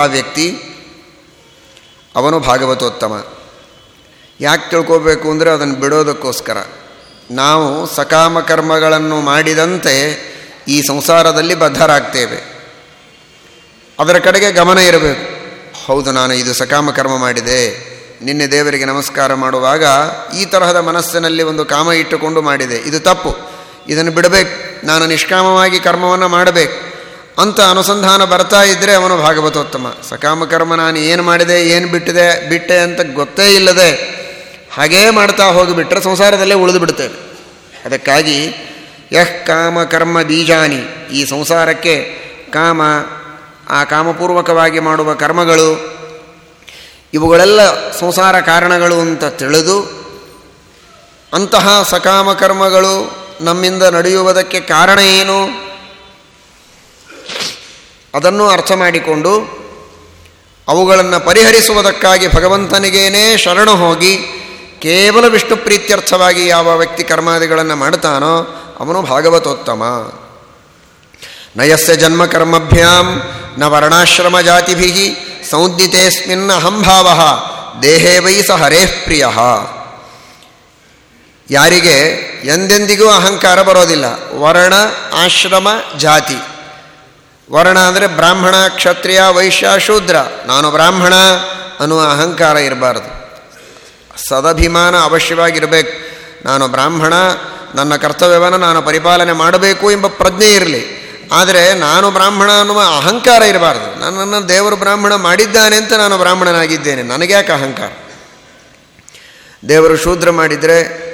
ಆ ವ್ಯಕ್ತಿ ಅವನು ಭಾಗವತೋತ್ತಮ. ಯಾಕೆ ತಿಳ್ಕೋಬೇಕು ಅಂದರೆ ಅದನ್ನು ಬಿಡೋದಕ್ಕೋಸ್ಕರ. ನಾವು ಸಕಾಮ ಕರ್ಮಗಳನ್ನು ಮಾಡಿದಂತೆ ಈ ಸಂಸಾರದಲ್ಲಿ ಬದ್ಧರಾಗ್ತೇವೆ. ಅದರ ಕಡೆಗೆ ಗಮನ ಇರಬೇಕು. ಹೌದು, ನಾನು ಇದು ಸಕಾಮ ಕರ್ಮ ಮಾಡಿದೆ. ನಿನ್ನೆ ದೇವರಿಗೆ ನಮಸ್ಕಾರ ಮಾಡುವಾಗ ಈ ತರಹದ ಮನಸ್ಸಿನಲ್ಲಿ ಒಂದು ಕಾಮ ಇಟ್ಟುಕೊಂಡು ಮಾಡಿದೆ. ಇದು ತಪ್ಪು. ಇದನ್ನು ಬಿಡಬೇಕು. ನಾನು ನಿಷ್ಕಾಮವಾಗಿ ಕರ್ಮವನ್ನು ಮಾಡಬೇಕು. ಅಂತ ಅನುಸಂಧಾನ ಬರ್ತಾ ಇದ್ದರೆ ಅವನು ಭಾಗವತೋತ್ತಮ. ಸಕಾಮ ಕರ್ಮ ನಾನು ಏನು ಮಾಡಿದೆ, ಏನು ಬಿಟ್ಟಿದೆ, ಬಿಟ್ಟೆ ಅಂತ ಗೊತ್ತೇ ಇಲ್ಲದೆ ಹಾಗೇ ಮಾಡ್ತಾ ಹೋಗಿಬಿಟ್ರೆ ಸಂಸಾರದಲ್ಲೇ ಉಳಿದು ಬಿಡ್ತೇವೆ ಅದಕ್ಕಾಗಿ ಯಹ್ ಕಾಮ ಕರ್ಮ ಬೀಜಾನಿ. ಈ ಸಂಸಾರಕ್ಕೆ ಕಾಮ, ಆ ಕಾಮಪೂರ್ವಕವಾಗಿ ಮಾಡುವ ಕರ್ಮಗಳು, ಇವುಗಳೆಲ್ಲ ಸಂಸಾರ ಕಾರಣಗಳು ಅಂತ ತಿಳಿದು ಅಂತಹ ಸಕಾಮ ಕರ್ಮಗಳು ನಮ್ಮಿಂದ ನಡೆಯುವುದಕ್ಕೆ ಕಾರಣ ಏನು? ಅದನ್ನು ಅರ್ಥ ಮಾಡಿಕೊಂಡು ಅವುಗಳನ್ನು ಪರಿಹರಿಸುವುದಕ್ಕಾಗಿ ಭಗವಂತನಿಗೇನೇ ಶರಣು ಹೋಗಿ ಕೇವಲ ವಿಷ್ಣು ಪ್ರೀತ್ಯರ್ಥವಾಗಿ ಯಾವ ವ್ಯಕ್ತಿ ಕರ್ಮಾದಿಗಳನ್ನು ಮಾಡ್ತಾನೋ ಅವನು ಭಾಗವತೋತ್ತಮ. ನಯಸ್ಯ ಜನ್ಮ ಕರ್ಮಭ್ಯಾಂ ನ ವರ್ಣಾಶ್ರಮ ಜಾತಿಭಿ ಸಂದಿತೆಸ್ಮಿನ್ನ ಅಹಂಭಾವ ದೇಹೇ ವೈ ಸ ಹರೇಃ ಪ್ರಿಯ. ಯಾರಿಗೆ ಎಂದೆಂದಿಗೂ ಅಹಂಕಾರ ಬರೋದಿಲ್ಲ, ವರ್ಣ, ಆಶ್ರಮ, ಜಾತಿ. ವರ್ಣ ಅಂದರೆ ಬ್ರಾಹ್ಮಣ, ಕ್ಷತ್ರಿಯ, ವೈಶ್ಯ, ಶೂದ್ರ. ನಾನು ಬ್ರಾಹ್ಮಣ ಅನ್ನುವ ಅಹಂಕಾರ ಇರಬಾರ್ದು. ಸದಭಿಮಾನ ಅವಶ್ಯವಾಗಿರಬೇಕು. ನಾನು ಬ್ರಾಹ್ಮಣ, ನನ್ನ ಕರ್ತವ್ಯವನ್ನು ನಾನು ಪರಿಪಾಲನೆ ಮಾಡಬೇಕು ಎಂಬ ಪ್ರಜ್ಞೆ ಇರಲಿ. ಆದರೆ ನಾನು ಬ್ರಾಹ್ಮಣ ಅನ್ನುವ ಅಹಂಕಾರ ಇರಬಾರ್ದು. ನನ್ನನ್ನು ದೇವರು ಬ್ರಾಹ್ಮಣ ಮಾಡಿದ್ದಾನೆ ಅಂತ ನಾನು ಬ್ರಾಹ್ಮಣನಾಗಿದ್ದೇನೆ. ನನಗ್ಯಾಕೆ ಅಹಂಕಾರ? ದೇವರು ಶೂದ್ರ ಮಾಡಿದರೆ,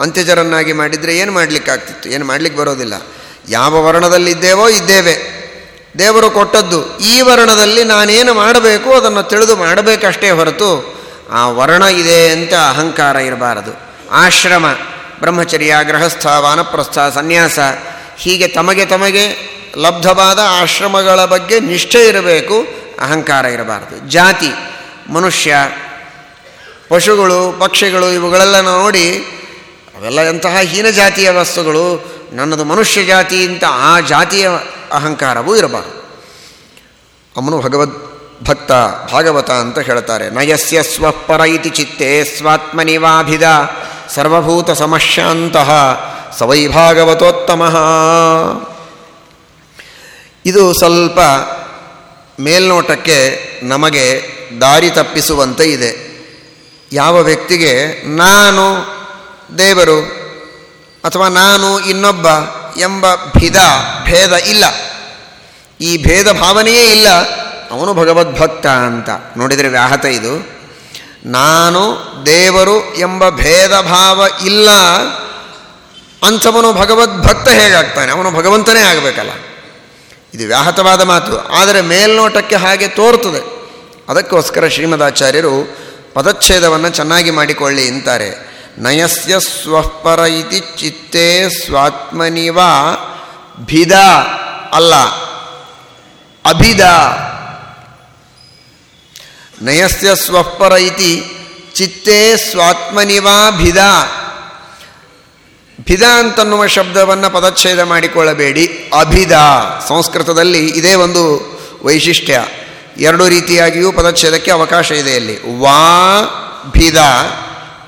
ಅಂತ್ಯಜರನ್ನಾಗಿ ಮಾಡಿದರೆ ಏನು ಮಾಡಲಿಕ್ಕಾಗ್ತಿತ್ತು? ಏನು ಮಾಡಲಿಕ್ಕೆ ಬರೋದಿಲ್ಲ. ಯಾವ ವರ್ಣದಲ್ಲಿದ್ದೇವೋ ಇದ್ದೇವೆ. ದೇವರು ಕೊಟ್ಟದ್ದು ಈ ವರ್ಣದಲ್ಲಿ ನಾನೇನು ಮಾಡಬೇಕು ಅದನ್ನು ತಿಳಿದು ಮಾಡಬೇಕಷ್ಟೇ ಹೊರತು ಆ ವರ್ಣ ಇದೆ ಅಂತ ಅಹಂಕಾರ ಇರಬಾರದು. ಆಶ್ರಮ, ಬ್ರಹ್ಮಚರ್ಯ, ಗೃಹಸ್ಥ, ವಾನಪ್ರಸ್ಥ, ಸನ್ಯಾಸ, ಹೀಗೆ ತಮಗೆ ತಮಗೆ ಲಬ್ಧವಾದ ಆಶ್ರಮಗಳ ಬಗ್ಗೆ ನಿಷ್ಠೆ ಇರಬೇಕು, ಅಹಂಕಾರ ಇರಬಾರದು. ಜಾತಿ, ಮನುಷ್ಯ, ಪಶುಗಳು, ಪಕ್ಷಿಗಳು ಇವುಗಳೆಲ್ಲ ನೋಡಿ, ಅವೆಲ್ಲ ಎಂತಹ ಹೀನ ಜಾತಿಯ ವಸ್ತುಗಳು, ನನ್ನದು ಮನುಷ್ಯ ಜಾತಿ ಅಂತ ಆ ಜಾತಿಯ ಅಹಂಕಾರವೂ ಇರಬಾರದು. ಅವನು ಭಗವದ್ ಭಕ್ತ, ಭಾಗವತ ಅಂತ ಹೇಳ್ತಾರೆ. ನಯಸ್ಯ ಸ್ವಪರ ಇತಿ ಚಿತ್ತೆ ಸ್ವಾತ್ಮನಿವಾಭಿದ ಸರ್ವಭೂತ ಸಮಶಾಂತಹ ಸವೈ ಭಾಗವತೋತ್ತಮ. ಇದು ಸ್ವಲ್ಪ ಮೇಲ್ನೋಟಕ್ಕೆ ನಮಗೆ ದಾರಿ ತಪ್ಪಿಸುವಂತೆ ಇದೆ. ಯಾವ ವ್ಯಕ್ತಿಗೆ ನಾನು ದೇವರು ಅಥವಾ ನಾನು ಇನ್ನೊಬ್ಬ ಎಂಬ ಭಿದ, ಭೇದ ಇಲ್ಲ. ಈ ಭೇದ ಭಾವನೆಯೇ ಇಲ್ಲ. ಅವನು ಭಗವದ್ಭಕ್ತ ಅಂತ. ನೋಡಿದರೆ ವ್ಯಾಹತ ಇದು. ನಾನು ದೇವರು ಎಂಬ ಭೇದ ಭಾವ ಇಲ್ಲ. ಅಂಥವನು ಭಗವದ್ಭಕ್ತ ಹೇಗಾಗ್ತಾನೆ? ಅವನು ಭಗವಂತನೇ ಆಗಬೇಕಲ್ಲ. ಇದು ವ್ಯಾಹತವಾದ ಮಾತು. ಆದರೆ ಮೇಲ್ನೋಟಕ್ಕೆ ಹಾಗೆ ತೋರ್ತದೆ. ಅದಕ್ಕೋಸ್ಕರ ಶ್ರೀಮದಾಚಾರ್ಯರು ಪದಚ್ಛೇದವನ್ನು ಚೆನ್ನಾಗಿ ಮಾಡಿಕೊಳ್ಳಿ ಅಂತಾರೆ. ನಯಸ್ಯ ಸ್ವಪರ ಇತಿ ಚಿತ್ತೇ ಸ್ವಾತ್ಮನಿವ ಭಿದ ಅಲ್ಲ ಅಭಿದ ನಯಸ್ಯ ಸ್ವಪರ ಇತಿ ಚಿತ್ತೇ ಸ್ವಾತ್ಮನಿವಾ ಭಿದ ಭಿದ ಅಂತನ್ನುವ ಶಬ್ದವನ್ನು ಪದಚ್ಛೇದ ಮಾಡಿಕೊಳ್ಳಬೇಡಿ. ಅಭಿದ ಸಂಸ್ಕೃತದಲ್ಲಿ ಇದೇ ಒಂದು ವೈಶಿಷ್ಟ್ಯ. ಎರಡು ರೀತಿಯಾಗಿಯೂ ಪದಚ್ಛೇದಕ್ಕೆ ಅವಕಾಶ ಇದೆ ಇಲ್ಲಿ. ವಾ, ಭಿದ.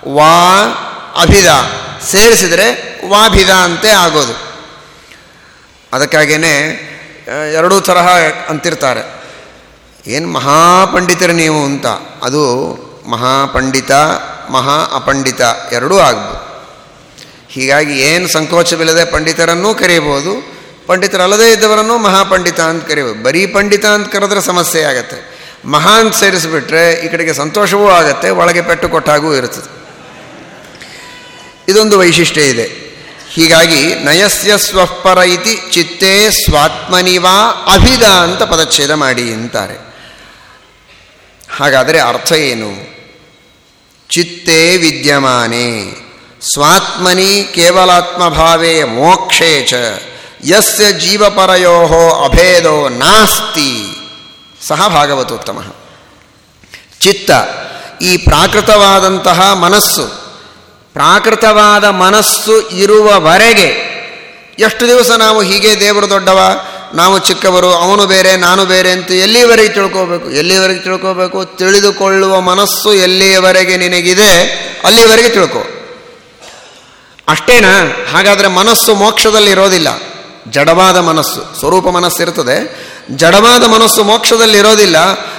ವಾ ಅಭಿದ ಸೇರಿಸಿದರೆ ವಾಭಿದ ಅಂತೆ ಆಗೋದು. ಅದಕ್ಕಾಗೇ ಎರಡೂ ತರಹ ಅಂತಿರ್ತಾರೆ. ಏನು ಮಹಾಪಂಡಿತರು ನೀವು ಅಂತ, ಅದು ಮಹಾಪಂಡಿತ, ಮಹಾ ಅಪಂಡಿತ ಎರಡೂ ಆಗ್ಬೋದು. ಹೀಗಾಗಿ ಏನು ಸಂಕೋಚವಿಲ್ಲದೆ ಪಂಡಿತರನ್ನೂ ಕರೀಬೋದು, ಪಂಡಿತರಲ್ಲದೇ ಇದ್ದವರನ್ನು ಮಹಾಪಂಡಿತ ಅಂತ ಕರೀಬೋದು. ಬರೀ ಪಂಡಿತ ಅಂತ ಕರೆದ್ರೆ ಸಮಸ್ಯೆ ಆಗತ್ತೆ. ಮಹಾ ಅಂತ ಸೇರಿಸಿಬಿಟ್ರೆ ಈ ಕಡೆಗೆ ಸಂತೋಷವೂ ಆಗತ್ತೆ, ಒಳಗೆ ಪೆಟ್ಟು ಕೊಟ್ಟಾಗೂ ಇರ್ತದೆ. ಇದೊಂದು ವೈಶಿಷ್ಟ್ಯ ಇದೆ. ಹೀಗಾಗಿ ನಯಸ್ಯ ಸ್ವಪರ ಇತಿ ಚಿತ್ತೇ ಸ್ವಾತ್ಮನಿವಾ ಅಭಿದ ಅಂತ ಪದಚ್ಛೇದ ಮಾಡಿ ಅಂತಾರೆ. ಹಾಗಾದರೆ ಅರ್ಥ ಏನು? ಚಿತ್ತೇ ವಿದ್ಯಮಾನೆ, ಸ್ವಾತ್ಮನಿ ಕೇವಲಾತ್ಮಭಾವೇ ಮೋಕ್ಷೇ ಚ, ಯಸ್ಯ ಜೀವಪರಯೋ ಅಭೇದೋ ನಾಸ್ತಿ. ಸಹ ಭಾಗವತೋತ್ತಮ. ಚಿತ್ತ, ಈ ಪ್ರಾಕೃತವಾದಂತಹ ಮನಸ್ಸು ಪ್ರಾಕೃತವಾದ ಮನಸ್ಸು ಇರುವವರೆಗೆ ಎಷ್ಟು ದಿವಸ ನಾವು ಹೀಗೆ ದೇವರು ದೊಡ್ಡವ, ನಾವು ಚಿಕ್ಕವರು, ಅವನು ಬೇರೆ, ನಾನು ಬೇರೆ ಅಂತ ಎಲ್ಲಿವರೆಗೆ ತಿಳ್ಕೋಬೇಕು? ಎಲ್ಲಿವರೆಗೆ ತಿಳ್ಕೋಬೇಕು? ತಿಳಿದುಕೊಳ್ಳುವ ಮನಸ್ಸು ಎಲ್ಲಿಯವರೆಗೆ ನಿನಗಿದೆ, ಅಲ್ಲಿವರೆಗೆ ತಿಳ್ಕೋ. ಅಷ್ಟೇನಾ? ಹಾಗಾದರೆ ಮನಸ್ಸು ಮೋಕ್ಷದಲ್ಲಿ ಇರೋದಿಲ್ಲ. ಜಡವಾದ ಮನಸ್ಸು, ಸ್ವರೂಪ ಮನಸ್ಸಿರ್ತದೆ ಜಡವಾದ ಮನಸ್ಸು ಮೋಕ್ಷದಲ್ಲಿ ಇರೋದಿಲ್ಲ.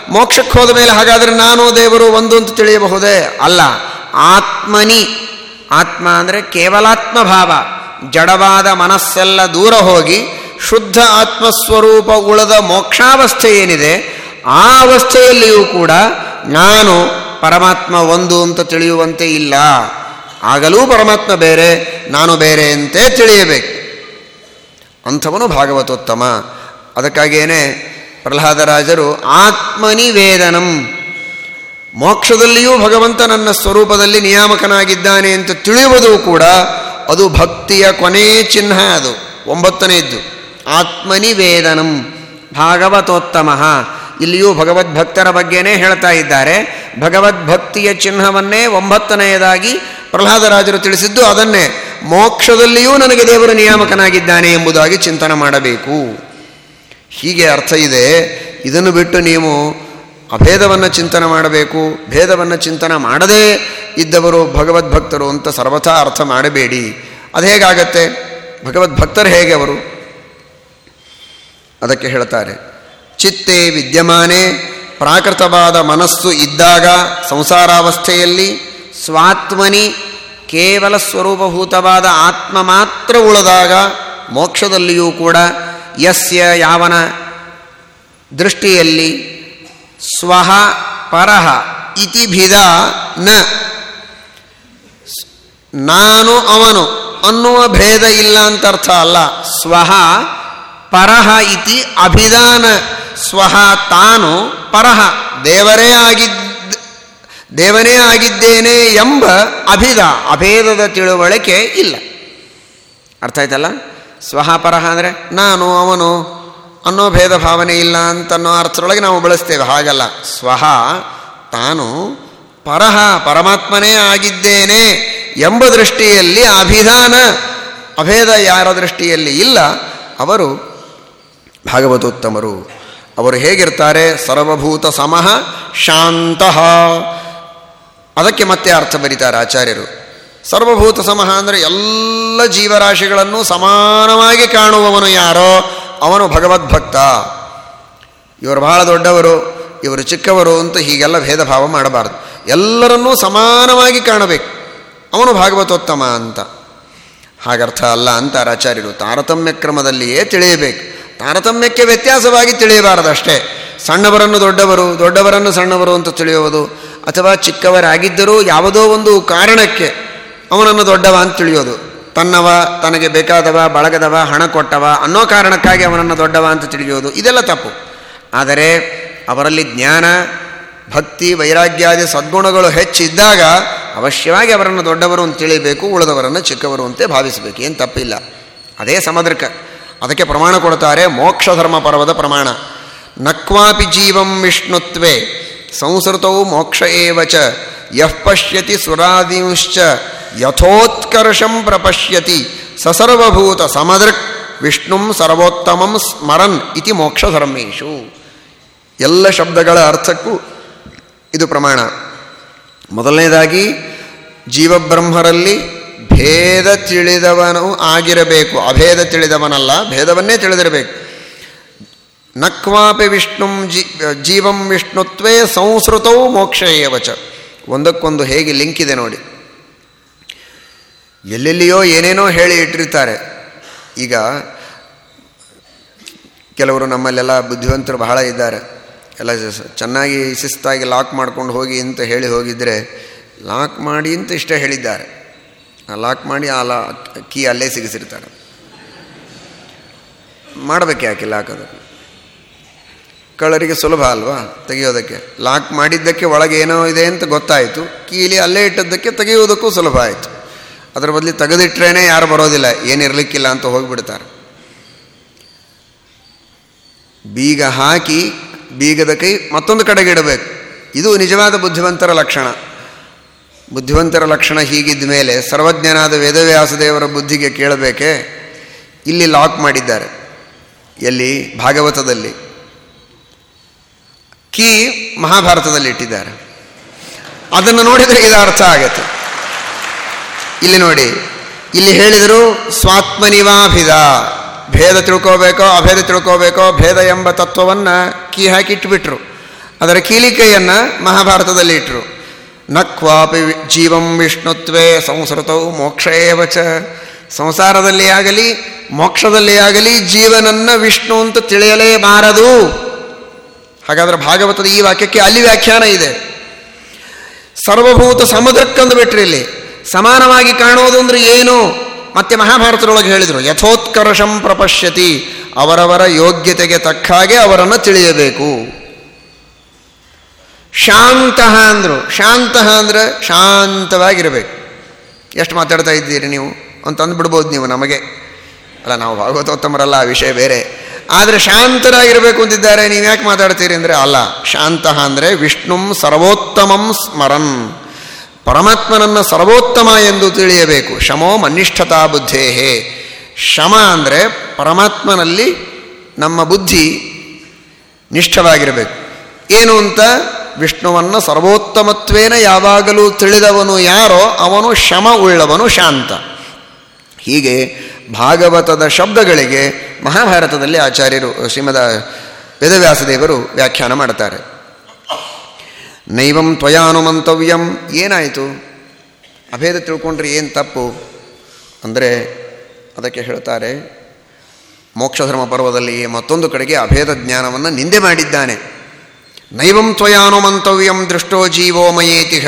ಮೋಕ್ಷಕ್ಕೆ ಹೋದ ಮೇಲೆ ಹಾಗಾದರೆ ನಾನು ದೇವರು ಒಂದು ಅಂತ ತಿಳಿಯಬಹುದೇ? ಅಲ್ಲ. ಆತ್ಮನಿ. ಆತ್ಮ ಅಂದರೆ ಕೇವಲಾತ್ಮ ಭಾವ ಜಡವಾದ ಮನಸ್ಸೆಲ್ಲ ದೂರ ಹೋಗಿ ಶುದ್ಧ ಆತ್ಮಸ್ವರೂಪ ಉಳದ ಮೋಕ್ಷಾವಸ್ಥೆ ಏನಿದೆ, ಆ ಅವಸ್ಥೆಯಲ್ಲಿಯೂ ಕೂಡ ನಾನು ಪರಮಾತ್ಮ ಒಂದು ಅಂತ ತಿಳಿಯುವಂತೆ ಇಲ್ಲ. ಆಗಲೂ ಪರಮಾತ್ಮ ಬೇರೆ, ನಾನು ಬೇರೆ ಅಂತೆ ತಿಳಿಯಬೇಕು. ಅಂಥವನು ಭಾಗವತೋತ್ತಮ. ಅದಕ್ಕಾಗಿಯೇ ಪ್ರಹ್ಲಾದರಾಜರು ಆತ್ಮನಿವೇದನಂ ಮೋಕ್ಷದಲ್ಲಿಯೂ ಭಗವಂತ ನನ್ನ ಸ್ವರೂಪದಲ್ಲಿ ನಿಯಾಮಕನಾಗಿದ್ದಾನೆ ಅಂತ ತಿಳಿಯುವುದು ಕೂಡ ಅದು ಭಕ್ತಿಯ ಕೊನೆಯ ಚಿಹ್ನ ಅದು, ಒಂಬತ್ತನೆಯದ್ದು. ಆತ್ಮನಿವೇದನಂ ಭಾಗವತೋತ್ತಮ. ಇಲ್ಲಿಯೂ ಭಗವದ್ಭಕ್ತರ ಬಗ್ಗೆನೇ ಹೇಳ್ತಾ ಇದ್ದಾರೆ. ಭಗವದ್ಭಕ್ತಿಯ ಚಿಹ್ನವನ್ನೇ ಒಂಬತ್ತನೆಯದಾಗಿ ಪ್ರಹ್ಲಾದರಾಜರು ತಿಳಿಸಿದ್ದು ಅದನ್ನೇ. ಮೋಕ್ಷದಲ್ಲಿಯೂ ನನಗೆ ದೇವರು ನಿಯಾಮಕನಾಗಿದ್ದಾನೆ ಎಂಬುದಾಗಿ ಚಿಂತನೆ ಮಾಡಬೇಕು. ಹೀಗೆ ಅರ್ಥ ಇದೆ. ಇದನ್ನು ಬಿಟ್ಟು ನೀವು ಅಭೇದವನ್ನು ಚಿಂತನೆ ಮಾಡಬೇಕು. ಭೇದವನ್ನು ಚಿಂತನೆ ಮಾಡದೇ ಇದ್ದವರು ಭಗವದ್ಭಕ್ತರು ಅಂತ ಸರ್ವಥಾ ಅರ್ಥ ಮಾಡಬೇಡಿ. ಅದು ಹೇಗಾಗತ್ತೆ? ಭಗವದ್ಭಕ್ತರು ಹೇಗೆ ಅವರು? ಅದಕ್ಕೆ ಹೇಳ್ತಾರೆ. ಚಿತ್ತೆ ವಿದ್ಯಮಾನೆ ಪ್ರಾಕೃತವಾದ ಮನಸ್ಸು ಇದ್ದಾಗ ಸಂಸಾರಾವಸ್ಥೆಯಲ್ಲಿ ಸ್ವಾತ್ಮನಿ ಕೇವಲ ಸ್ವರೂಪಭೂತವಾದ ಆತ್ಮ ಮಾತ್ರ ಉಳಿದಾಗ ಮೋಕ್ಷದಲ್ಲಿಯೂ ಕೂಡ ಯಸ್ಯ ಯಾವನ ದೃಷ್ಟಿಯಲ್ಲಿ ಸ್ವಹ ಪರಹ ಇತಿ ಭಿದ ನ. ನಾನು ಅವನು ಅನ್ನುವ ಭೇದ ಇಲ್ಲ ಅಂತ ಅರ್ಥ ಅಲ್ಲ. ಸ್ವಹ ಪರಹ ಇತಿ ಅಭಿಧಾನ ಸ್ವಹ ತಾನು ಪರಹ ದೇವರೇ ಆಗಿದ್ದ ದೇವನೇ ಆಗಿದ್ದೇನೆ ಎಂಬ ಅಭಿದ ಅಭೇದದ ತಿಳುವಳಿಕೆ ಇಲ್ಲ. ಅರ್ಥ ಆಯ್ತಲ್ಲ? ಸ್ವಹ ಪರಹ ಅಂದರೆ ನಾನು ಅವನು. ಅನ್ನೋ ಭೇದ ಭಾವನೆ ಇಲ್ಲ ಅಂತನ್ನೋ ಅರ್ಥದೊಳಗೆ ನಾವು ಬಳಸ್ತೇವೆ, ಹಾಗಲ್ಲ. ಸ್ವಹ, ತಾನು ಪರಹ, ಪರಮಾತ್ಮನೇ ಆಗಿದ್ದೇನೆ ಎಂಬ ದೃಷ್ಟಿಯಲ್ಲಿ ಅಭಿಧಾನ, ಅಭೇದ ಯಾರ ದೃಷ್ಟಿಯಲ್ಲಿ ಇಲ್ಲ, ಅವರು ಭಾಗವತೋತ್ತಮರು. ಅವರು ಹೇಗಿರ್ತಾರೆ? ಸರ್ವಭೂತ ಸಮಃ ಶಾಂತಃ. ಅದಕ್ಕೆ ಮತ್ತೆ ಅರ್ಥ ಬರೀತಾರೆ ಆಚಾರ್ಯರು. ಸರ್ವಭೂತ ಸಮಃ ಅಂದರೆ ಎಲ್ಲ ಜೀವರಾಶಿಗಳನ್ನು ಸಮಾನವಾಗಿ ಕಾಣುವವನು ಯಾರೋ? ಅವನು ಭಗವದ್ಭಕ್ತ. ಇವರು ಬಹಳ ದೊಡ್ಡವರು, ಇವರು ಚಿಕ್ಕವರು ಅಂತ ಹೀಗೆಲ್ಲ ಭೇದ ಭಾವ ಮಾಡಬಾರ್ದು. ಎಲ್ಲರನ್ನೂ ಸಮಾನವಾಗಿ ಕಾಣಬೇಕು. ಅವನು ಭಾಗವತೋತ್ತಮ ಅಂತ. ಹಾಗರ್ಥ ಅಲ್ಲ ಅಂತ ಆಚಾರ್ಯರು ತಾರತಮ್ಯ ಕ್ರಮದಲ್ಲಿಯೇ ತಿಳಿಯಬೇಕು. ತಾರತಮ್ಯಕ್ಕೆ ವ್ಯತ್ಯಾಸವಾಗಿ ತಿಳಿಯಬಾರದು ಅಷ್ಟೇ ಸಣ್ಣವರನ್ನು ದೊಡ್ಡವರು, ದೊಡ್ಡವರನ್ನು ಸಣ್ಣವರು ಅಂತ ತಿಳಿಯುವುದು, ಅಥವಾ ಚಿಕ್ಕವರಾಗಿದ್ದರೂ ಯಾವುದೋ ಒಂದು ಕಾರಣಕ್ಕೆ ಅವನನ್ನು ದೊಡ್ಡವ ಅಂತ ತಿಳಿಯೋದು. ತನ್ನವ, ತನಗೆ ಬೇಕಾದವ, ಬಳಗದವ, ಹಣ ಕೊಟ್ಟವ ಅನ್ನೋ ಕಾರಣಕ್ಕಾಗಿ ಅವನನ್ನು ದೊಡ್ಡವ ಅಂತ ತಿಳಿಯೋದು ಇದೆಲ್ಲ ತಪ್ಪು. ಆದರೆ ಅವರಲ್ಲಿ ಜ್ಞಾನ, ಭಕ್ತಿ, ವೈರಾಗ್ಯಾದಿ ಸದ್ಗುಣಗಳು ಹೆಚ್ಚಿದ್ದಾಗ ಅವಶ್ಯವಾಗಿ ಅವರನ್ನು ದೊಡ್ಡವರು ಅಂತ ತಿಳಿಯಬೇಕು ಉಳಿದವರನ್ನು ಚಿಕ್ಕವರು ಅಂತ ಭಾವಿಸಬೇಕು. ಏನು ತಪ್ಪಿಲ್ಲ. ಅದೇ ಸಮದ್ರಕ. ಅದಕ್ಕೆ ಪ್ರಮಾಣ ಕೊಡ್ತಾರೆ ಮೋಕ್ಷ ಧರ್ಮ ಪರ್ವದ ಪ್ರಮಾಣ. ನಕ್ವಾಪಿ ಜೀವಂ ವಿಷ್ಣುತ್ವೇ. ಸಂಸ್ಕೃತವು ಮೋಕ್ಷ ಏವ ಚ ಯಃ ಪಶ್ಯತಿ ಸುರಾದಿಂಶ್ಚ ಯಥೋತ್ಕರ್ಷಂ ಪ್ರಪಶ್ಯತಿ ಸಸರ್ವಭೂತ ಸಮದೃಕ್ ವಿಷ್ಣುಂ ಸರ್ವೋತ್ತಮಂ ಸ್ಮರನ್ ಇತಿ ಮೋಕ್ಷ ಧರ್ಮೇಶು ಎಲ್ಲ ಶಬ್ದಗಳ ಅರ್ಥಕ್ಕೂ ಇದು ಪ್ರಮಾಣ. ಮೊದಲನೇದಾಗಿ, ಜೀವಬ್ರಹ್ಮರಲ್ಲಿ ಭೇದ ತಿಳಿದವನು ಆಗಿರಬೇಕು. ಅಭೇದ ತಿಳಿದವನಲ್ಲ, ಭೇದವನ್ನೇ ತಿಳಿದಿರಬೇಕು. ನಕ್ವಾಪಿ ವಿಷ್ಣು ಜೀವಂ ವಿಷ್ಣುತ್ವೇ ಸಂಸ್ಕೃತೌ ಮೋಕ್ಷ ಏವಚ. ಒಂದಕ್ಕೊಂದು ಹೇಗೆ ಲಿಂಕ್ ಇದೆ ನೋಡಿ. ಎಲ್ಲೆಲ್ಲಿಯೋ ಏನೇನೋ ಹೇಳಿ ಇಟ್ಟಿರ್ತಾರೆ. ಈಗ ಕೆಲವರು ನಮ್ಮಲ್ಲೆಲ್ಲ ಬುದ್ಧಿವಂತರು ಬಹಳ ಇದ್ದಾರೆ. ಎಲ್ಲ ಚೆನ್ನಾಗಿ ಶಿಸ್ತಾಗಿ ಲಾಕ್ ಮಾಡ್ಕೊಂಡು ಹೋಗಿ ಅಂತ ಹೇಳಿ ಹೋಗಿದ್ದರೆ ಲಾಕ್ ಮಾಡಿ ಅಂತ ಇಷ್ಟೇ ಹೇಳಿದ್ದಾರೆ. ಆ ಲಾಕ್ ಮಾಡಿ ಆ ಲಾ, ಕೀ ಅಲ್ಲೇ ಸಿಗಿಸಿರ್ತಾರೆ. ಮಾಡಬೇಕು ಯಾಕೆ ಲಾಕ್ ಅದು? ಕಳ್ಳರಿಗೆ ಸುಲಭ ಅಲ್ವಾ? ತೆಗೆಯೋದಕ್ಕೆ. ಲಾಕ್ ಮಾಡಿದ್ದಕ್ಕೆ ಒಳಗೆ ಏನೋ ಇದೆ ಅಂತ ಗೊತ್ತಾಯಿತು. ಕೀಲಿ ಅಲ್ಲೇ ಇಟ್ಟದ್ದಕ್ಕೆ ತೆಗೆಯುವುದಕ್ಕೂ ಸುಲಭ ಆಯಿತು. ಅದರ ಬದಲು ತೆಗೆದಿಟ್ರೇನೆ ಯಾರು ಬರೋದಿಲ್ಲ. ಏನಿರಲಿಕ್ಕಿಲ್ಲ ಅಂತ ಹೋಗಿಬಿಡ್ತಾರೆ. ಬೀಗ ಹಾಕಿ ಬೀಗದ ಕೈ ಮತ್ತೊಂದು ಕಡೆಗೆ ಇಡಬೇಕು. ಇದು ನಿಜವಾದ ಬುದ್ಧಿವಂತರ ಲಕ್ಷಣ. ಬುದ್ಧಿವಂತರ ಲಕ್ಷಣ ಹೀಗಿದ್ದ ಮೇಲೆ ಸರ್ವಜ್ಞನಾದ ವೇದವ್ಯಾಸದೇವರ ಬುದ್ಧಿಗೆ ಕೇಳಬೇಕೆ? ಇಲ್ಲಿ ಲಾಕ್ ಮಾಡಿದ್ದಾರೆ. ಎಲ್ಲಿ? ಭಾಗವತದಲ್ಲಿ. ಕೀ ಮಹಾಭಾರತದಲ್ಲಿ ಇಟ್ಟಿದ್ದಾರೆ. ಅದನ್ನು ನೋಡಿದರೆ ಇದು ಅರ್ಥ ಆಗತ್ತೆ. ಇಲ್ಲಿ ನೋಡಿ, ಇಲ್ಲಿ ಹೇಳಿದರು ಸ್ವಾತ್ಮನಿವಾಭಿದ ಭೇದ ತಿಳ್ಕೋಬೇಕೋ, ಅಭೇದ ತಿಳ್ಕೋಬೇಕೋ, ಭೇದ ಎಂಬ ತತ್ವವನ್ನು ಕೀ ಹಾಕಿ ಇಟ್ಬಿಟ್ರು. ಅದರ ಕೀಲಿಕೆಯನ್ನು ಮಹಾಭಾರತದಲ್ಲಿ ಇಟ್ಟರು ನ ಕ್ವಾಪಿ ಜೀವಂ ವಿಷ್ಣುತ್ವೇ ಸಂಸ್ಕೃತವು ಮೋಕ್ಷೇವಚ ಸಂಸಾರದಲ್ಲಿ ಆಗಲಿ, ಮೋಕ್ಷದಲ್ಲಿ ಆಗಲಿ ಜೀವನನ್ನು ವಿಷ್ಣು ಅಂತ ತಿಳಿಯಲೇಬಾರದು. ಹಾಗಾದ್ರೆ ಭಾಗವತದ ಈ ವಾಕ್ಯಕ್ಕೆ ಅಲ್ಲಿ ವ್ಯಾಖ್ಯಾನ ಇದೆ. ಸರ್ವಭೂತ ಸಮುದ್ರಕ್ಕಂದು ಬಿಟ್ರಿ ಇಲ್ಲಿ. ಸಮಾನವಾಗಿ ಕಾಣೋದು ಅಂದ್ರೆ ಏನು? ಮತ್ತೆ ಮಹಾಭಾರತದೊಳಗೆ ಹೇಳಿದರು, ಯಥೋತ್ಕರ್ಷಂ ಪ್ರಪಶ್ಯತಿ, ಅವರವರ ಯೋಗ್ಯತೆಗೆ ತಕ್ಕ ಹಾಗೆ ಅವರನ್ನು ತಿಳಿಯಬೇಕು. ಶಾಂತ ಅಂದರು, ಶಾಂತ ಅಂದ್ರೆ ಶಾಂತವಾಗಿರಬೇಕು. ಎಷ್ಟು ಮಾತಾಡ್ತಾ ಇದ್ದೀರಿ ನೀವು? ಅಂತಂದು ಬಿಡ್ಬೋದು ನೀವು ನಮಗೆ. ಅಲ್ಲ, ನಾವು ಭಾಗವತೋತ್ತಮರಲ್ಲ, ಆ ವಿಷಯ ಬೇರೆ. ಆದರೆ ಶಾಂತರಾಗಿರಬೇಕು ಅಂತಿದ್ದಾರೆ ನೀವು ಯಾಕೆ ಮಾತಾಡ್ತೀರಿ ಅಂದರೆ, ಅಲ್ಲ, ಶಾಂತ ಅಂದರೆ ವಿಷ್ಣುಂ ಸರ್ವೋತ್ತಮಂ ಸ್ಮರನ್. ಪರಮಾತ್ಮನನ್ನು ಸರ್ವೋತ್ತಮ ಎಂದು ತಿಳಿಯಬೇಕು. ಶಮೋ ಮನಿಷ್ಠತಾ ಬುದ್ಧೇಹೇ. ಶಮ ಅಂದರೆ ಪರಮಾತ್ಮನಲ್ಲಿ ನಮ್ಮ ಬುದ್ಧಿ ನಿಷ್ಠವಾಗಿರಬೇಕು. ಏನು ಅಂತ? ವಿಷ್ಣುವನ್ನು ಸರ್ವೋತ್ತಮತ್ವೇನ ಯಾವಾಗಲೂ ತಿಳಿದವನು ಯಾರೋ, ಅವನು ಶಮ ಉಳ್ಳವನು ಶಾಂತ. ಹೀಗೆ ಭಾಗವತದ ಶಬ್ದಗಳಿಗೆ ಮಹಾಭಾರತದಲ್ಲಿ ಆಚಾರ್ಯರು, ಶ್ರೀಮದ ವೇದವ್ಯಾಸದೇವರು ವ್ಯಾಖ್ಯಾನ ಮಾಡ್ತಾರೆ ನೈವಂ ತ್ವಯಾನುಮಂತವ್ಯಂ, ಏನಾಯಿತು? ಅಭೇದ ತಿಳ್ಕೊಂಡ್ರೆ ಏನು ತಪ್ಪು? ಅಂದರೆ ಅದಕ್ಕೆ ಹೇಳ್ತಾರೆ, ಮೋಕ್ಷಧರ್ಮ ಪರ್ವದಲ್ಲಿ ಮತ್ತೊಂದು ಕಡೆಗೆ ಅಭೇದ ಜ್ಞಾನವನ್ನು ನಿಂದೆ ಮಾಡಿದ್ದಾನೆ. ನೈವಂ ತ್ವಯಾನುಮಂತವ್ಯಂ ದೃಷ್ಟೋ ಜೀವೋ ಮಯೇತಿಹ.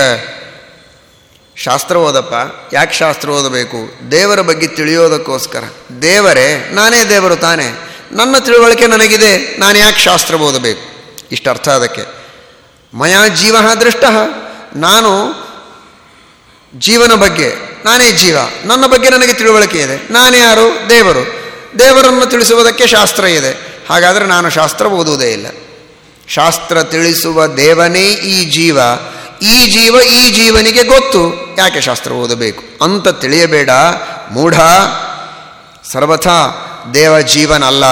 ಶಾಸ್ತ್ರ ಓದಪ್ಪ? ಯಾಕೆ ಶಾಸ್ತ್ರ ಓದಬೇಕು? ದೇವರ ಬಗ್ಗೆ ತಿಳಿಯೋದಕ್ಕೋಸ್ಕರ. ದೇವರೇ, ನಾನೇ ದೇವರು ತಾನೇ. ನನ್ನ ತಿಳುವಳಿಕೆ ನನಗಿದೆ, ನಾನು ಯಾಕೆ ಶಾಸ್ತ್ರ ಓದಬೇಕು? ಇಷ್ಟು ಅರ್ಥ ಅದಕ್ಕೆ. ಮಯಾ ಜೀವ ದೃಷ್ಟ. ನಾನು ಜೀವನ ಬಗ್ಗೆ, ನಾನೇ ಜೀವ. ನನ್ನ ಬಗ್ಗೆ ನನಗೆ ತಿಳುವಳಿಕೆ ಇದೆ. ನಾನು ಯಾರು? ದೇವರು. ದೇವರನ್ನು ತಿಳಿಸುವುದಕ್ಕೆ ಶಾಸ್ತ್ರ ಇದೆ. ಹಾಗಾದರೆ ನಾನು ಶಾಸ್ತ್ರ ಓದುವುದೇ ಇಲ್ಲ. ಶಾಸ್ತ್ರ ತಿಳಿಸುವ ದೇವನೇ ಈ ಜೀವ. ಈ ಜೀವ ಈ ಜೀವನಿಗೆ ಗೊತ್ತು. ಯಾಕೆ ಶಾಸ್ತ್ರ ಓದಬೇಕು? ಅಂತ ತಿಳಿಯಬೇಡ. ಮೂಢ, ಸರ್ವಥಾ ದೇವ ಜೀವನಲ್ಲ.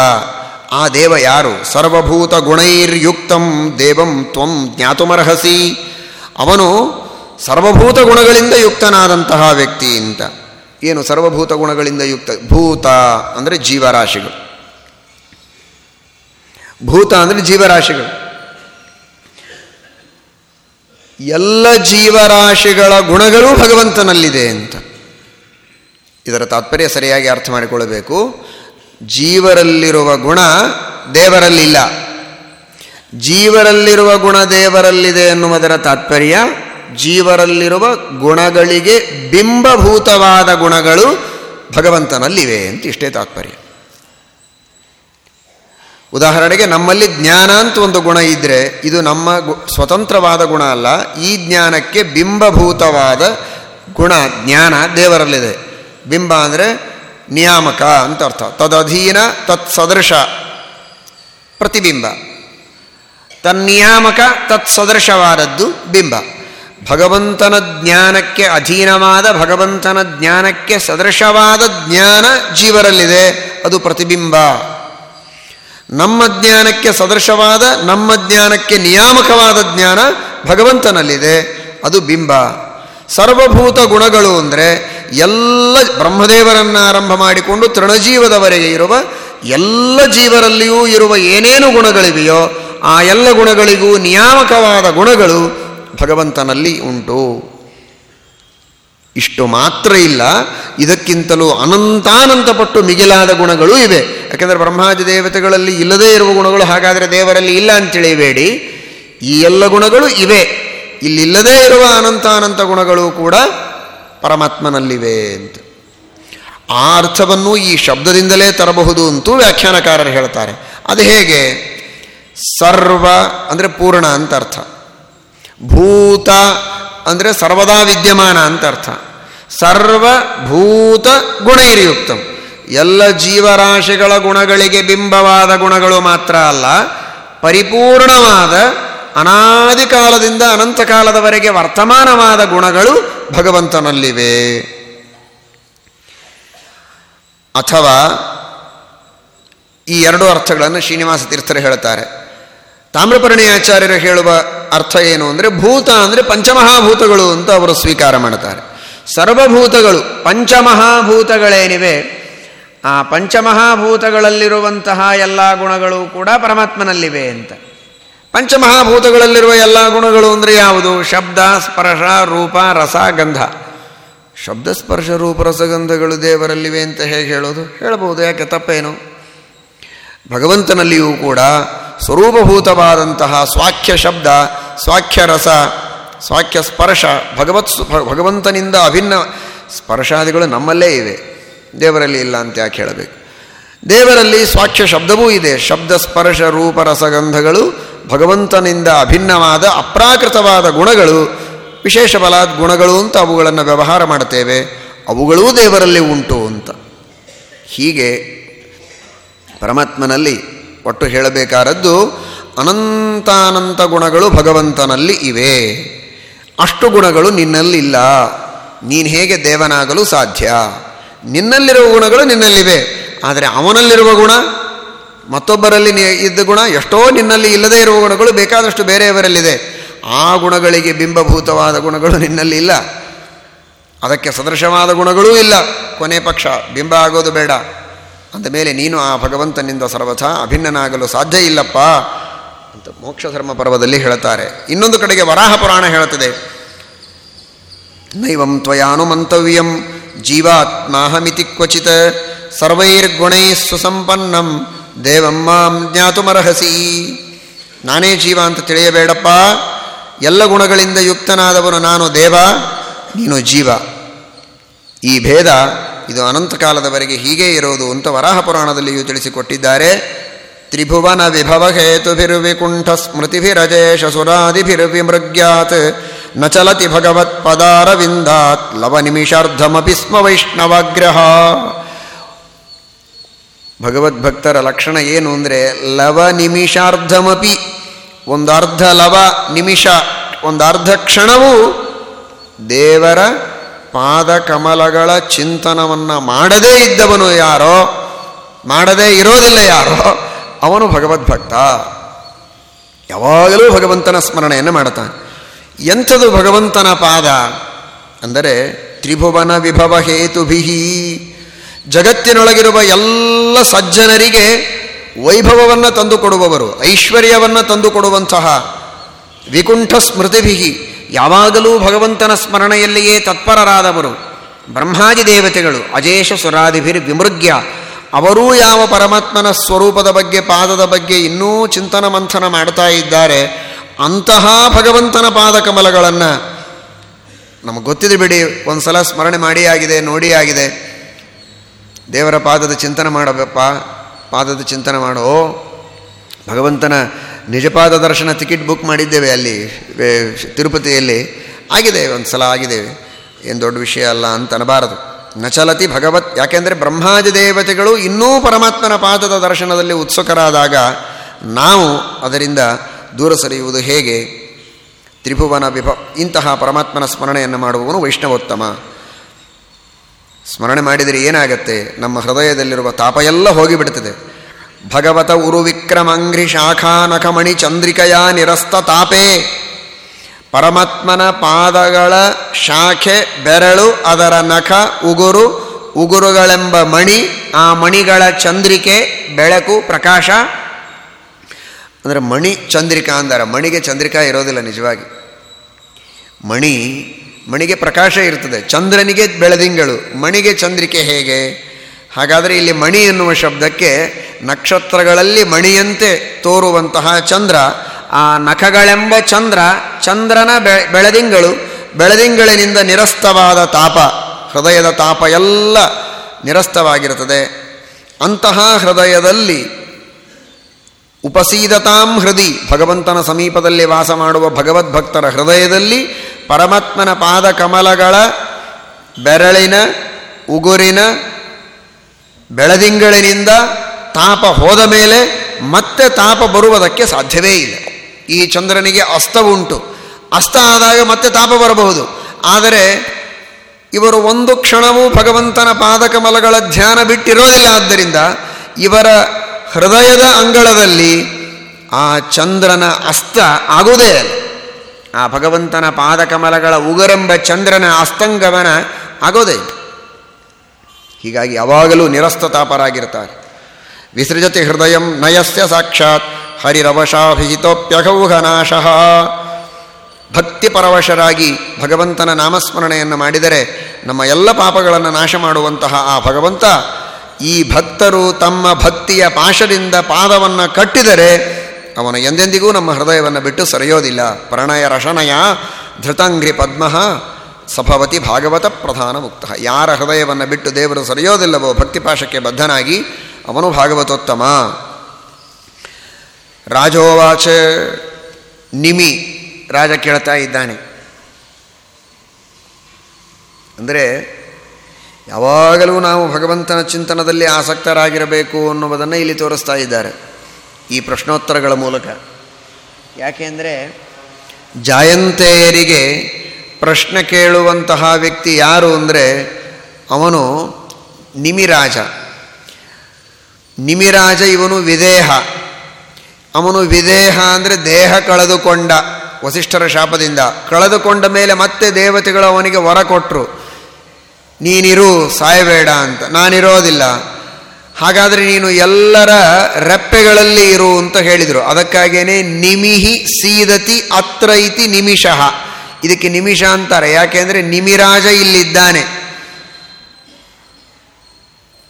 ಆ ದೇವ ಯಾರು? ಸರ್ವಭೂತ ಗುಣೈರ್ಯುಕ್ತಂ ದೇವಂ ತ್ವಂ ಜ್ಞಾತುಮರ್ಹಸಿ. ಅವನು ಸರ್ವಭೂತ ಗುಣಗಳಿಂದ ಯುಕ್ತನಾದಂತಹ ವ್ಯಕ್ತಿ ಅಂತ. ಏನು ಸರ್ವಭೂತ ಗುಣಗಳಿಂದ ಯುಕ್ತ? ಭೂತ ಅಂದರೆ ಜೀವರಾಶಿಗಳು. ಭೂತ ಅಂದರೆ ಜೀವರಾಶಿಗಳು. ಎಲ್ಲ ಜೀವರಾಶಿಗಳ ಗುಣಗಳು ಭಗವಂತನಲ್ಲಿದೆ ಅಂತ. ಇದರ ತಾತ್ಪರ್ಯ ಸರಿಯಾಗಿ ಅರ್ಥ ಮಾಡಿಕೊಳ್ಳಬೇಕು. ಜೀವರಲ್ಲಿರುವ ಗುಣ ದೇವರಲ್ಲಿಲ್ಲ. ಜೀವರಲ್ಲಿರುವ ಗುಣ ದೇವರಲ್ಲಿದೆ ಎನ್ನುವುದರ ತಾತ್ಪರ್ಯ ಜೀವರಲ್ಲಿರುವ ಗುಣಗಳಿಗೆ ಬಿಂಬಭೂತವಾದ ಗುಣಗಳು ಭಗವಂತನಲ್ಲಿವೆ ಅಂತ ಇಷ್ಟೇ ತಾತ್ಪರ್ಯ. ಉದಾಹರಣೆಗೆ ನಮ್ಮಲ್ಲಿ ಜ್ಞಾನ ಅಂತ ಒಂದು ಗುಣ ಇದ್ದರೆ ಇದು ನಮ್ಮ ಸ್ವತಂತ್ರವಾದ ಗುಣ ಅಲ್ಲ. ಈ ಜ್ಞಾನಕ್ಕೆ ಬಿಂಬಭೂತವಾದ ಗುಣ, ಜ್ಞಾನ ದೇವರಲ್ಲಿದೆ. ಬಿಂಬ ಅಂದರೆ ನಿಯಾಮಕ ಅಂತ ಅರ್ಥ. ತದಧೀನ ತತ್ಸದೃಶ, ಪ್ರತಿಬಿಂಬ. ತನ್ನಿಯಾಮಕ, ತತ್ಸದೃಶವಾದದ್ದು ಬಿಂಬ. ಭಗವಂತನ ಜ್ಞಾನಕ್ಕೆ ಅಧೀನವಾದ, ಭಗವಂತನ ಜ್ಞಾನಕ್ಕೆ ಸದೃಶವಾದ ಜ್ಞಾನ ಜೀವರಲ್ಲಿದೆ. ಅದು ಪ್ರತಿಬಿಂಬ. ನಮ್ಮ ಜ್ಞಾನಕ್ಕೆ ಸದೃಶವಾದ, ನಮ್ಮ ಜ್ಞಾನಕ್ಕೆ ನಿಯಾಮಕವಾದ ಜ್ಞಾನ ಭಗವಂತನಲ್ಲಿದೆ. ಅದು ಬಿಂಬ. ಸರ್ವಭೂತ ಗುಣಗಳು ಅಂದರೆ ಎಲ್ಲ ಬ್ರಹ್ಮದೇವರನ್ನು ಆರಂಭ ಮಾಡಿಕೊಂಡು ತೃಣಜೀವದವರೆಗೆ ಇರುವ ಎಲ್ಲ ಜೀವರಲ್ಲಿಯೂ ಇರುವ ಏನೇನು ಗುಣಗಳಿವೆಯೋ ಆ ಎಲ್ಲ ಗುಣಗಳಿಗೂ ನಿಯಾಮಕವಾದ ಗುಣಗಳು ಭಗವಂತನಲ್ಲಿ ಉಂಟು. ಇಷ್ಟು ಮಾತ್ರ ಇಲ್ಲ, ಇದಕ್ಕಿಂತಲೂ ಅನಂತಾನಂತ ಪಟ್ಟು ಮಿಗಿಲಾದ ಗುಣಗಳು ಇವೆ. ಯಾಕೆಂದರೆ ಬ್ರಹ್ಮಾದಿ ದೇವತೆಗಳಲ್ಲಿ ಇಲ್ಲದೇ ಇರುವ ಗುಣಗಳು ಹಾಗಾದರೆ ದೇವರಲ್ಲಿ ಇಲ್ಲ ಅಂತ ತಿಳಿಯಬೇಡಿ ಈ ಎಲ್ಲ ಗುಣಗಳು ಇವೆ. ಇಲ್ಲಿಲ್ಲದೇ ಇರುವ ಅನಂತಾನಂತ ಗುಣಗಳು ಕೂಡ ಪರಮಾತ್ಮನಲ್ಲಿವೆ ಅಂತ. ಆ ಅರ್ಥವನ್ನು ಈ ಶಬ್ದದಿಂದಲೇ ತರಬಹುದು ಅಂತೂ ವ್ಯಾಖ್ಯಾನಕಾರರು ಹೇಳ್ತಾರೆ. ಅದು ಹೇಗೆ? ಸರ್ವ ಅಂದರೆ ಪೂರ್ಣ ಅಂತ ಅರ್ಥ. ಭೂತ ಅಂದರೆ ಸರ್ವದಾ ವಿದ್ಯಮಾನ ಅಂತ ಅರ್ಥ. ಸರ್ವಭೂತ ಗುಣೈರ್ಯುಕ್ತಂ. ಎಲ್ಲ ಜೀವರಾಶಿಗಳ ಗುಣಗಳಿಗೆ ಬಿಂಬವಾದ ಗುಣಗಳು ಮಾತ್ರ ಅಲ್ಲ, ಪರಿಪೂರ್ಣವಾದ ಅನಾದಿ ಕಾಲದಿಂದ ಅನಂತ ಕಾಲದವರೆಗೆ ವರ್ತಮಾನವಾದ ಗುಣಗಳು ಭಗವಂತನಲ್ಲಿವೆ. ಅಥವಾ ಈ ಎರಡು ಅರ್ಥಗಳನ್ನು ಶ್ರೀನಿವಾಸ ತೀರ್ಥರು ಹೇಳ್ತಾರೆ. ತಾಮ್ರಪರ್ಣಿ ಆಚಾರ್ಯರು ಹೇಳುವ ಅರ್ಥ ಏನು ಅಂದರೆ ಭೂತ ಅಂದರೆ ಪಂಚಮಹಾಭೂತಗಳು ಅಂತ ಅವರು ಸ್ವೀಕಾರ ಮಾಡ್ತಾರೆ. ಸರ್ವಭೂತಗಳು, ಪಂಚಮಹಾಭೂತಗಳೇನಿವೆ, ಆ ಪಂಚಮಹಾಭೂತಗಳಲ್ಲಿರುವಂತಹ ಎಲ್ಲ ಗುಣಗಳು ಕೂಡ ಪರಮಾತ್ಮನಲ್ಲಿವೆ ಅಂತ. ಪಂಚಮಹಾಭೂತಗಳಲ್ಲಿರುವ ಎಲ್ಲ ಗುಣಗಳು ಅಂದರೆ ಯಾವುದು? ಶಬ್ದ, ಸ್ಪರ್ಶ, ರೂಪ, ರಸ, ಗಂಧ. ಶಬ್ದ, ಸ್ಪರ್ಶ, ರೂಪ ರಸಗಂಧಗಳು ದೇವರಲ್ಲಿವೆ ಅಂತ ಹೇಗೆ ಹೇಳೋದು? ಹೇಳಬಹುದು, ಯಾಕೆ ತಪ್ಪೇನು? ಭಗವಂತನಲ್ಲಿಯೂ ಕೂಡ ಸ್ವರೂಪಭೂತವಾದಂತಹ ಸ್ವಾಖ್ಯ ಶಬ್ದ, ಸ್ವಾಖ್ಯ ರಸ, ಸ್ವಾಖ್ಯ ಸ್ಪರ್ಶ, ಭಗವತ್ ಭಗವಂತನಿಂದ ಅಭಿನ್ನ ಸ್ಪರ್ಶಾದಿಗಳು ನಮ್ಮಲ್ಲೇ ಇವೆ. ದೇವರಲ್ಲಿ ಇಲ್ಲ ಅಂತ ಯಾಕೆ ಹೇಳಬೇಕು? ದೇವರಲ್ಲಿ ಸ್ವಾಖ್ಯ ಶಬ್ದವೂ ಇದೆ. ಶಬ್ದ, ಸ್ಪರ್ಶ, ರೂಪ, ರಸಗಂಧಗಳು ಭಗವಂತನಿಂದ ಅಭಿನ್ನವಾದ ಅಪ್ರಾಕೃತವಾದ ಗುಣಗಳು, ವಿಶೇಷ ಬಲಾದ ಗುಣಗಳು ಅಂತ ಅವುಗಳನ್ನು ವ್ಯವಹಾರ ಮಾಡ್ತೇವೆ ಅವುಗಳೂ ದೇವರಲ್ಲಿ ಉಂಟು ಅಂತ. ಹೀಗೆ ಪರಮಾತ್ಮನಲ್ಲಿ ಒಟ್ಟು ಹೇಳಬೇಕಾದದ್ದು ಅನಂತಾನಂತ ಗುಣಗಳು ಭಗವಂತನಲ್ಲಿ ಇವೆ. ಅಷ್ಟು ಗುಣಗಳು ನಿನ್ನಲ್ಲಿಲ್ಲ. ನೀನು ಹೇಗೆ ದೇವನಾಗಲು ಸಾಧ್ಯ? ನಿನ್ನಲ್ಲಿರುವ ಗುಣಗಳು ನಿನ್ನಲ್ಲಿವೆ. ಆದರೆ ಅವನಲ್ಲಿರುವ ಗುಣ, ಮತ್ತೊಬ್ಬರಲ್ಲಿ ಇದ್ದ ಗುಣ ಎಷ್ಟೋ ನಿನ್ನಲ್ಲಿ ಇಲ್ಲದೇ ಇರುವ ಗುಣಗಳು ಬೇಕಾದಷ್ಟು ಬೇರೆಯವರಲ್ಲಿದೆ. ಆ ಗುಣಗಳಿಗೆ ಬಿಂಬಭೂತವಾದ ಗುಣಗಳು ನಿನ್ನಲ್ಲಿ ಇಲ್ಲ. ಅದಕ್ಕೆ ಸದೃಶವಾದ ಗುಣಗಳೂ ಇಲ್ಲ. ಕೊನೆ ಪಕ್ಷ, ಬಿಂಬ ಆಗೋದು ಬೇಡ. ಅಂದಮೇಲೆ ನೀನು ಆ ಭಗವಂತನಿಂದ ಸರ್ವಥ ಅಭಿನ್ನನಾಗಲು ಸಾಧ್ಯ ಇಲ್ಲಪ್ಪ ಅಂತ ಮೋಕ್ಷಧರ್ಮ ಪರ್ವದಲ್ಲಿ ಹೇಳುತ್ತಾರೆ ಇನ್ನೊಂದು ಕಡೆಗೆ ವರಾಹ ಪುರಾಣ ಹೇಳುತ್ತದೆ. ನೈವಂ ತ್ವಯಾನುಮಂತವ್ಯಂ ಜೀವಾತ್ಮಾಹಮಿತಿ ಕ್ವಚಿತ್ ಸರ್ವೈರ್ಗುಣೈ ಸುಸಂಪನ್ನಂ ದೇವಂ ಮಾಂ ಜ್ಞಾತುಮರ್ಹಸಿ. ನಾನೇ ಜೀವ ಅಂತ ತಿಳಿಯಬೇಡಪ್ಪ. ಎಲ್ಲ ಗುಣಗಳಿಂದ ಯುಕ್ತನಾದವನು ನಾನು ದೇವ, ನೀನು ಜೀವ. ಈ ಭೇದ ಇದು ಅನಂತ ಕಾಲದವರೆಗೆ ಹೀಗೇ ಇರೋದು ಅಂತ ವರಾಹ ಪುರಾಣದಲ್ಲಿಯೂ ತಿಳಿಸಿಕೊಟ್ಟಿದ್ದಾರೆ. ತ್ರಿಭುವನ ವಿಭವ ಹೇತುಭಿರ್ವಿಕುಂಠ ಸ್ಮೃತಿಭಿರಜೇಶ ಸುರಾದಿಭಿರ್ವಿಮೃಗ್ಯಾತ್. ನ ಚಲತಿ ಭಗವತ್ ಪದಾರವಿಂದಾತ್. ಲವ ನಿಮಿಷಾರ್ಧಮಪಿ ಸ್ಮ ವೈಷ್ಣವಗ್ರಹ. ಭಗವದ್ಭಕ್ತರ ಲಕ್ಷಣ ಏನು ಅಂದರೆ ಲವ ನಿಮಿಷಾರ್ಧಮಪಿ ಒಂದು ಅರ್ಧ ಲವ ನಿಮಿಷ ಒಂದು ಅರ್ಧ ಕ್ಷಣವೂ ದೇವರ ಪಾದಕಮಲಗಳ ಚಿಂತನವನ್ನು ಮಾಡದೇ ಇದ್ದವನು ಯಾರೋ, ಮಾಡದೇ ಇರೋದಿಲ್ಲ ಯಾರೋ, ಅವನು ಭಗವದ್ಭಕ್ತ ಯಾವಾಗಲೂ ಭಗವಂತನ ಸ್ಮರಣೆಯನ್ನು ಮಾಡುತ್ತಾನೆ. ಎಂಥದು ಭಗವಂತನ ಪಾದ ಅಂದರೆ ತ್ರಿಭುವನ ವಿಭವ ಹೇತುಭಿಹಿ. ಜಗತ್ತಿನೊಳಗಿರುವ ಎಲ್ಲ ಸಜ್ಜನರಿಗೆ ವೈಭವವನ್ನು ತಂದುಕೊಡುವವರು, ಐಶ್ವರ್ಯವನ್ನು ತಂದುಕೊಡುವಂತಹ ವಿಕುಂಠ ಸ್ಮೃತಿಭಿಹಿ ಯಾವಾಗಲೂ ಭಗವಂತನ ಸ್ಮರಣೆಯಲ್ಲಿಯೇ ತತ್ಪರರಾದವರು. ಬ್ರಹ್ಮಾದಿ ದೇವತೆಗಳು ಅಜೇಶ ಸುರಾದಿಭಿರ್ ವಿಮೃಗ್ಯ. ಅವರೂ ಯಾವ ಪರಮಾತ್ಮನ ಸ್ವರೂಪದ ಬಗ್ಗೆ, ಪಾದದ ಬಗ್ಗೆ ಇನ್ನೂ ಚಿಂತನ ಮಂಥನ ಮಾಡ್ತಾ ಇದ್ದಾರೆ. ಅಂತಹ ಭಗವಂತನ ಪಾದಕಮಲಗಳನ್ನು ನಮಗೆ ಗೊತ್ತಿದೆ ಬಿಡಿ ಒಂದು ಸಲ ಸ್ಮರಣೆ ಮಾಡಿ ಆಗಿದೆ, ನೋಡಿ ಆಗಿದೆ. ದೇವರ ಪಾದದ ಚಿಂತನೆ ಮಾಡಬೇಕಪ್ಪ, ಪಾದದ ಚಿಂತನೆ ಮಾಡೋ ಭಗವಂತನ ನಿಜಪಾದ ದರ್ಶನ ಟಿಕೆಟ್ ಬುಕ್ ಮಾಡಿದ್ದೇವೆ ಅಲ್ಲಿ ತಿರುಪತಿಯಲ್ಲಿ. ಆಗಿದೆ ಒಂದು ಸಲ ಆಗಿದೆ. ಏನು ದೊಡ್ಡ ವಿಷಯ ಅಲ್ಲ ಅಂತ ಅನ್ನಬಾರದು ನಚಲತಿ ಭಗವತ್, ಯಾಕೆಂದರೆ ಬ್ರಹ್ಮಾದಿ ದೇವತೆಗಳು ಇನ್ನೂ ಪರಮಾತ್ಮನ ಪಾದದ ದರ್ಶನದಲ್ಲಿ ಉತ್ಸುಕರಾದಾಗ ನಾವು ಅದರಿಂದ ದೂರ ಸರಿಯುವುದು ಹೇಗೆ? ತ್ರಿಭುವನ ವಿಭ, ಇಂತಹ ಪರಮಾತ್ಮನ ಸ್ಮರಣೆಯನ್ನು ಮಾಡುವವನು ವೈಷ್ಣವೋತ್ತಮ. ಸ್ಮರಣೆ ಮಾಡಿದರೆ ಏನಾಗತ್ತೆ? ನಮ್ಮ ಹೃದಯದಲ್ಲಿರುವ ತಾಪ ಎಲ್ಲ ಹೋಗಿಬಿಡ್ತದೆ. ಭಗವತ ಉರು ವಿಕ್ರಮಂಘ್ರಿ ಚಂದ್ರಿಕೆಯ ನಿರಸ್ತ ತಾಪೇ ಪರಮಾತ್ಮನ ಪಾದಗಳ ಶಾಖೆ ಬೆರಳು, ಅದರ ನಖ ಉಗುರು, ಉಗುರುಗಳೆಂಬ ಮಣಿ, ಆ ಮಣಿಗಳ ಚಂದ್ರಿಕೆ, ಬೆಳಕು, ಪ್ರಕಾಶ. ಅಂದರೆ ಮಣಿ ಚಂದ್ರಿಕಾ ಅಂದರೆ, ಮಣಿಗೆ ಚಂದ್ರಿಕಾ ಇರೋದಿಲ್ಲ ನಿಜವಾಗಿ. ಮಣಿ, ಮಣಿಗೆ ಪ್ರಕಾಶ ಇರ್ತದೆ, ಚಂದ್ರನಿಗೆ ಬೆಳದಿಂಗಳು, ಮಣಿಗೆ ಚಂದ್ರಿಕೆ ಹೇಗೆ? ಹಾಗಾದರೆ ಇಲ್ಲಿ ಮಣಿ ಎನ್ನುವ ಶಬ್ದಕ್ಕೆ ನಕ್ಷತ್ರಗಳಲ್ಲಿ ಮಣಿಯಂತೆ ತೋರುವಂತಹ ಚಂದ್ರ, ಆ ನಖಗಳೆಂಬ ಚಂದ್ರ, ಚಂದ್ರನ ಬೆಳದಿಂಗಳು, ಬೆಳದಿಂಗಳಿನಿಂದ ನಿರಸ್ತವಾದ ತಾಪ, ಹೃದಯದ ತಾಪ ಎಲ್ಲ ನಿರಸ್ತವಾಗಿರುತ್ತದೆ. ಅಂತಹ ಹೃದಯದಲ್ಲಿ ಉಪಸೀದತಾಂ ಹೃದಿ, ಭಗವಂತನ ಸಮೀಪದಲ್ಲಿ ವಾಸ ಮಾಡುವ ಭಗವದ್ಭಕ್ತರ ಹೃದಯದಲ್ಲಿ ಪರಮಾತ್ಮನ ಪಾದ ಕಮಲಗಳ ಬೆರಳಿನ, ಉಗುರಿನ ಬೆಳದಿಂಗಳಿನಿಂದ ತಾಪ ಹೋದ ಮೇಲೆ ಮತ್ತೆ ತಾಪ ಬರುವುದಕ್ಕೆ ಸಾಧ್ಯವೇ ಇಲ್ಲ. ಈ ಚಂದ್ರನಿಗೆ ಅಸ್ತವುಂಟು ಅಸ್ತ ಆದಾಗ ಮತ್ತೆ ತಾಪ ಬರಬಹುದು. ಆದರೆ ಇವರು ಒಂದು ಕ್ಷಣವೂ ಭಗವಂತನ ಪಾದಕಮಲಗಳ ಧ್ಯಾನ ಬಿಟ್ಟಿರೋದಿಲ್ಲ. ಆದ್ದರಿಂದ ಇವರ ಹೃದಯದ ಅಂಗಳದಲ್ಲಿ ಆ ಚಂದ್ರನ ಅಸ್ತ ಆಗುವುದೇ ಅಲ್ಲ. ಆ ಭಗವಂತನ ಪಾದಕಮಲಗಳ ಉಗರೆಂಬ ಚಂದ್ರನ ಅಸ್ತಂಗಮನ ಆಗೋದೇ ಇಲ್ಲ. ಹೀಗಾಗಿ ಯಾವಾಗಲೂ ನಿರಸ್ತತಾಪರಾಗಿರ್ತಾರೆ. ವಿಸೃಜತಿ ಹೃದಯ ನಯಸ್ಯ ಸಾಕ್ಷಾತ್ ಹರಿರವಶಾಭಿಹಿತೋಪ್ಯಘೌಘನಾಶಃ ಭಕ್ತಿ ಪರವಶರಾಗಿ ಭಗವಂತನ ನಾಮಸ್ಮರಣೆಯನ್ನು ಮಾಡಿದರೆ ನಮ್ಮ ಎಲ್ಲ ಪಾಪಗಳನ್ನು ನಾಶ ಮಾಡುವಂತಹ ಆ ಭಗವಂತ ಈ ಭಕ್ತರು ತಮ್ಮ ಭಕ್ತಿಯ ಪಾಶದಿಂದ ಪಾದವನ್ನು ಕಟ್ಟಿದರೆ ಅವನು ಎಂದೆಂದಿಗೂ ನಮ್ಮ ಹೃದಯವನ್ನು ಬಿಟ್ಟು ಸರಿಯೋದಿಲ್ಲ. ಪ್ರಣಯ ರಶನಯ ಧೃತಂಗ್ರಿ ಪದ್ಮ. ಸಭವತಿ ಭಾಗವತ ಪ್ರಧಾನ ಮುಕ್ತ. ಯಾರ ಹೃದಯವನ್ನು ಬಿಟ್ಟು ದೇವರು ಸರಿಯೋದಿಲ್ಲವೋ ಭಕ್ತಿಪಾಶಕ್ಕೆ ಬದ್ಧನಾಗಿ ಅವನು ಭಾಗವತೋತ್ತಮ. ರಾಜೋವಾಚ ನಿಮಿ ರಾಜ ಕೇಳ್ತಾ ಇದ್ದಾನೆ. ಅಂದರೆ ಯಾವಾಗಲೂ ನಾವು ಭಗವಂತನ ಚಿಂತನದಲ್ಲಿ ಆಸಕ್ತರಾಗಿರಬೇಕು ಅನ್ನುವುದನ್ನು ಇಲ್ಲಿ ತೋರಿಸ್ತಾ ಇದ್ದಾರೆ ಈ ಪ್ರಶ್ನೋತ್ತರಗಳ ಮೂಲಕ. ಯಾಕೆಂದರೆ ಜಾಯಂತೆಯರಿಗೆ ಪ್ರಶ್ನೆ ಕೇಳುವಂತಹ ವ್ಯಕ್ತಿ ಯಾರು ಅಂದರೆ ಅವನು ನಿಮಿರಾಜ. ನಿಮಿರಾಜ ಇವನು ವಿದೇಹ. ಅವನು ವಿದೇಹ ಅಂದರೆ ದೇಹ ಕಳೆದುಕೊಂಡ ವಸಿಷ್ಠರ ಶಾಪದಿಂದ. ಕಳೆದುಕೊಂಡ ಮೇಲೆ ಮತ್ತೆ ದೇವತೆಗಳು ಅವನಿಗೆ ವರ ಕೊಟ್ಟರು ನೀನಿರು, ಸಾಯಬೇಡ ಅಂತ. ನಾನಿರೋದಿಲ್ಲ. ಹಾಗಾದರೆ ನೀನು ಎಲ್ಲರ ರೆಪ್ಪೆಗಳಲ್ಲಿ ಇರು ಅಂತ ಹೇಳಿದರು. ಅದಕ್ಕಾಗೇನೆ ನಿಮಿಹಿ ಸೀದತಿ ಅತ್ರ ಇತಿ ನಿಮಿಷಃ. ಇದಕ್ಕೆ ನಿಮಿಷ ಅಂತಾರೆ. ಯಾಕೆಂದರೆ ನಿಮಿರಾಜ ಇಲ್ಲಿದ್ದಾನೆ.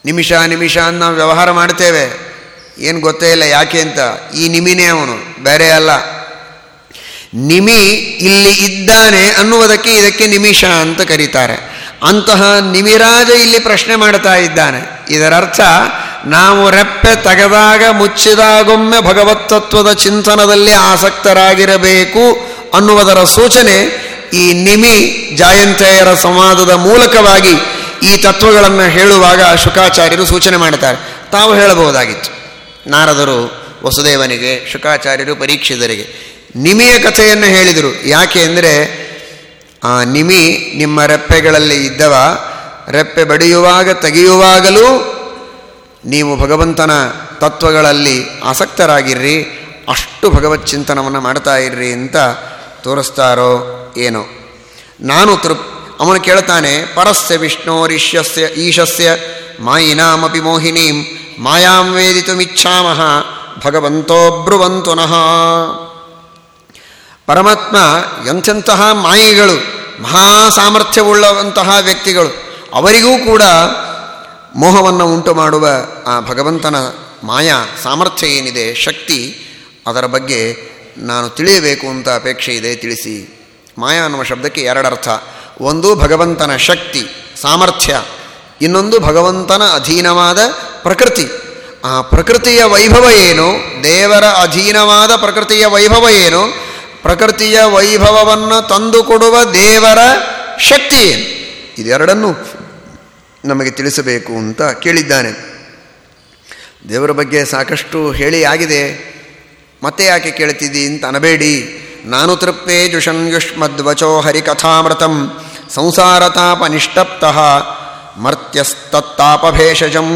ನಿಮಿಷ ನಿಮಿಷ ಅಂತ ನಾವು ವ್ಯವಹಾರ ಮಾಡ್ತೇವೆ. ಏನು ಗೊತ್ತೇ ಇಲ್ಲ ಯಾಕೆ ಅಂತ. ಈ ನಿಮಿನೇ ಅವನು, ಬೇರೆ ಅಲ್ಲ. ನಿಮಿ ಇಲ್ಲಿ ಇದ್ದಾನೆ ಅನ್ನುವುದಕ್ಕೆ ಇದಕ್ಕೆ ನಿಮಿಷ ಅಂತ ಕರೀತಾರೆ. ಅಂತಹ ನಿಮಿರಾಜ ಇಲ್ಲಿ ಪ್ರಶ್ನೆ ಮಾಡ್ತಾ ಇದ್ದಾನೆ. ಇದರರ್ಥ, ನಾವು ರೆಪ್ಪೆ ತೆಗೆದಾಗ ಮುಚ್ಚಿದಾಗೊಮ್ಮೆ ಭಗವತ್ತತ್ವದ ಚಿಂತನದಲ್ಲಿ ಆಸಕ್ತರಾಗಿರಬೇಕು ಅನ್ನುವುದರ ಸೂಚನೆ ಈ ನಿಮಿ ಜಾಯಂತೆಯರ ಸಂವಾದದ ಮೂಲಕವಾಗಿ ಈ ತತ್ವಗಳನ್ನು ಹೇಳುವಾಗ ಶುಕಾಚಾರ್ಯರು ಸೂಚನೆ ಮಾಡುತ್ತಾರೆ ತಾವು ಹೇಳಬಹುದಾಗಿತ್ತು. ನಾರದರು ವಸುದೇವನಿಗೆ, ಶುಕಾಚಾರ್ಯರು ಪರೀಕ್ಷಿತರಿಗೆ ನಿಮಿಯ ಕಥೆಯನ್ನು ಹೇಳಿದರು. ಯಾಕೆ ಅಂದರೆ, ಆ ನಿಮಿ ನಿಮ್ಮ ರೆಪ್ಪೆಗಳಲ್ಲಿ ಇದ್ದವ, ರೆಪ್ಪೆ ಬಡಿಯುವಾಗ ತೆಗೆಯುವಾಗಲೂ ನೀವು ಭಗವಂತನ ತತ್ವಗಳಲ್ಲಿ ಆಸಕ್ತರಾಗಿರ್ರಿ, ಅಷ್ಟು ಭಗವತ್ ಚಿಂತನವನ್ನು ಮಾಡ್ತಾ ಇರ್ರಿ ಅಂತ ತೋರಿಸ್ತಾರೋ ಏನೋ? ನಾನು ತೃಪ್, ಅವನು ಕೇಳ್ತಾನೆ ಪರಸ್ಯ ವಿಷ್ಣೋರಿಷ್ಯಸ್ಯ ಈಶಸ್ಯ ಮಾಯಿನಾಮಪಿ ಮೋಹಿನೀಂ, ಮಾಯಾಂ ವೇದಿತುಮಿಚ್ಛಾಮಹ ಭಗವಂತೋ ಬ್ರುವಂತುನಃ ಪರಮಾತ್ಮ ಎಂಥೆಂತಹ ಮಾಯಿಗಳು ಮಹಾ ಸಾಮರ್ಥ್ಯವುಳ್ಳವಂತಹ ವ್ಯಕ್ತಿಗಳು, ಅವರಿಗೂ ಕೂಡ ಮೋಹವನ್ನು ಉಂಟು ಮಾಡುವ ಆ ಭಗವಂತನ ಮಾಯಾ, ಸಾಮರ್ಥ್ಯ ಏನಿದೆ, ಶಕ್ತಿ ಅದರ ಬಗ್ಗೆ ನಾನು ತಿಳಿಯಬೇಕು ಅಂತ ಅಪೇಕ್ಷೆ ಇದೆ, ತಿಳಿಸಿ. ಮಾಯಾ ಅನ್ನುವ ಶಬ್ದಕ್ಕೆ ಎರಡರ್ಥ. ಒಂದು ಭಗವಂತನ ಶಕ್ತಿ, ಸಾಮರ್ಥ್ಯ, ಇನ್ನೊಂದು ಭಗವಂತನ ಅಧೀನವಾದ ಪ್ರಕೃತಿ. ಆ ಪ್ರಕೃತಿಯ ವೈಭವ ಏನು? ದೇವರ ಅಧೀನವಾದ ಪ್ರಕೃತಿಯ ವೈಭವ ಏನು? ಪ್ರಕೃತಿಯ ವೈಭವವನ್ನು ತಂದುಕೊಡುವ ದೇವರ ಶಕ್ತಿ ಏನು? ಇದೆರಡನ್ನು ನಮಗೆ ತಿಳಿಸಬೇಕು ಅಂತ ಕೇಳಿದ್ದಾನೆ. ದೇವರ ಬಗ್ಗೆ ಸಾಕಷ್ಟು ಹೇಳಿ ಆಗಿದೆ. ಮತ್ತೆ ಯಾಕೆ ಕೇಳ್ತಿದ್ದಿ ಅಂತ ಅನಬೇಡಿ. ನಾನು ತೃಪ್ತೇ ಯುಷ್ಮದ್ವಚೋ ಹರಿಕಥಾಮೃತಂ ಸಂಸಾರತಾಪ ನಿಷ್ಟಪ್ತ ಮರ್ತ್ಯಸ್ತತ್ತಾಪಭೇಷಜಂ.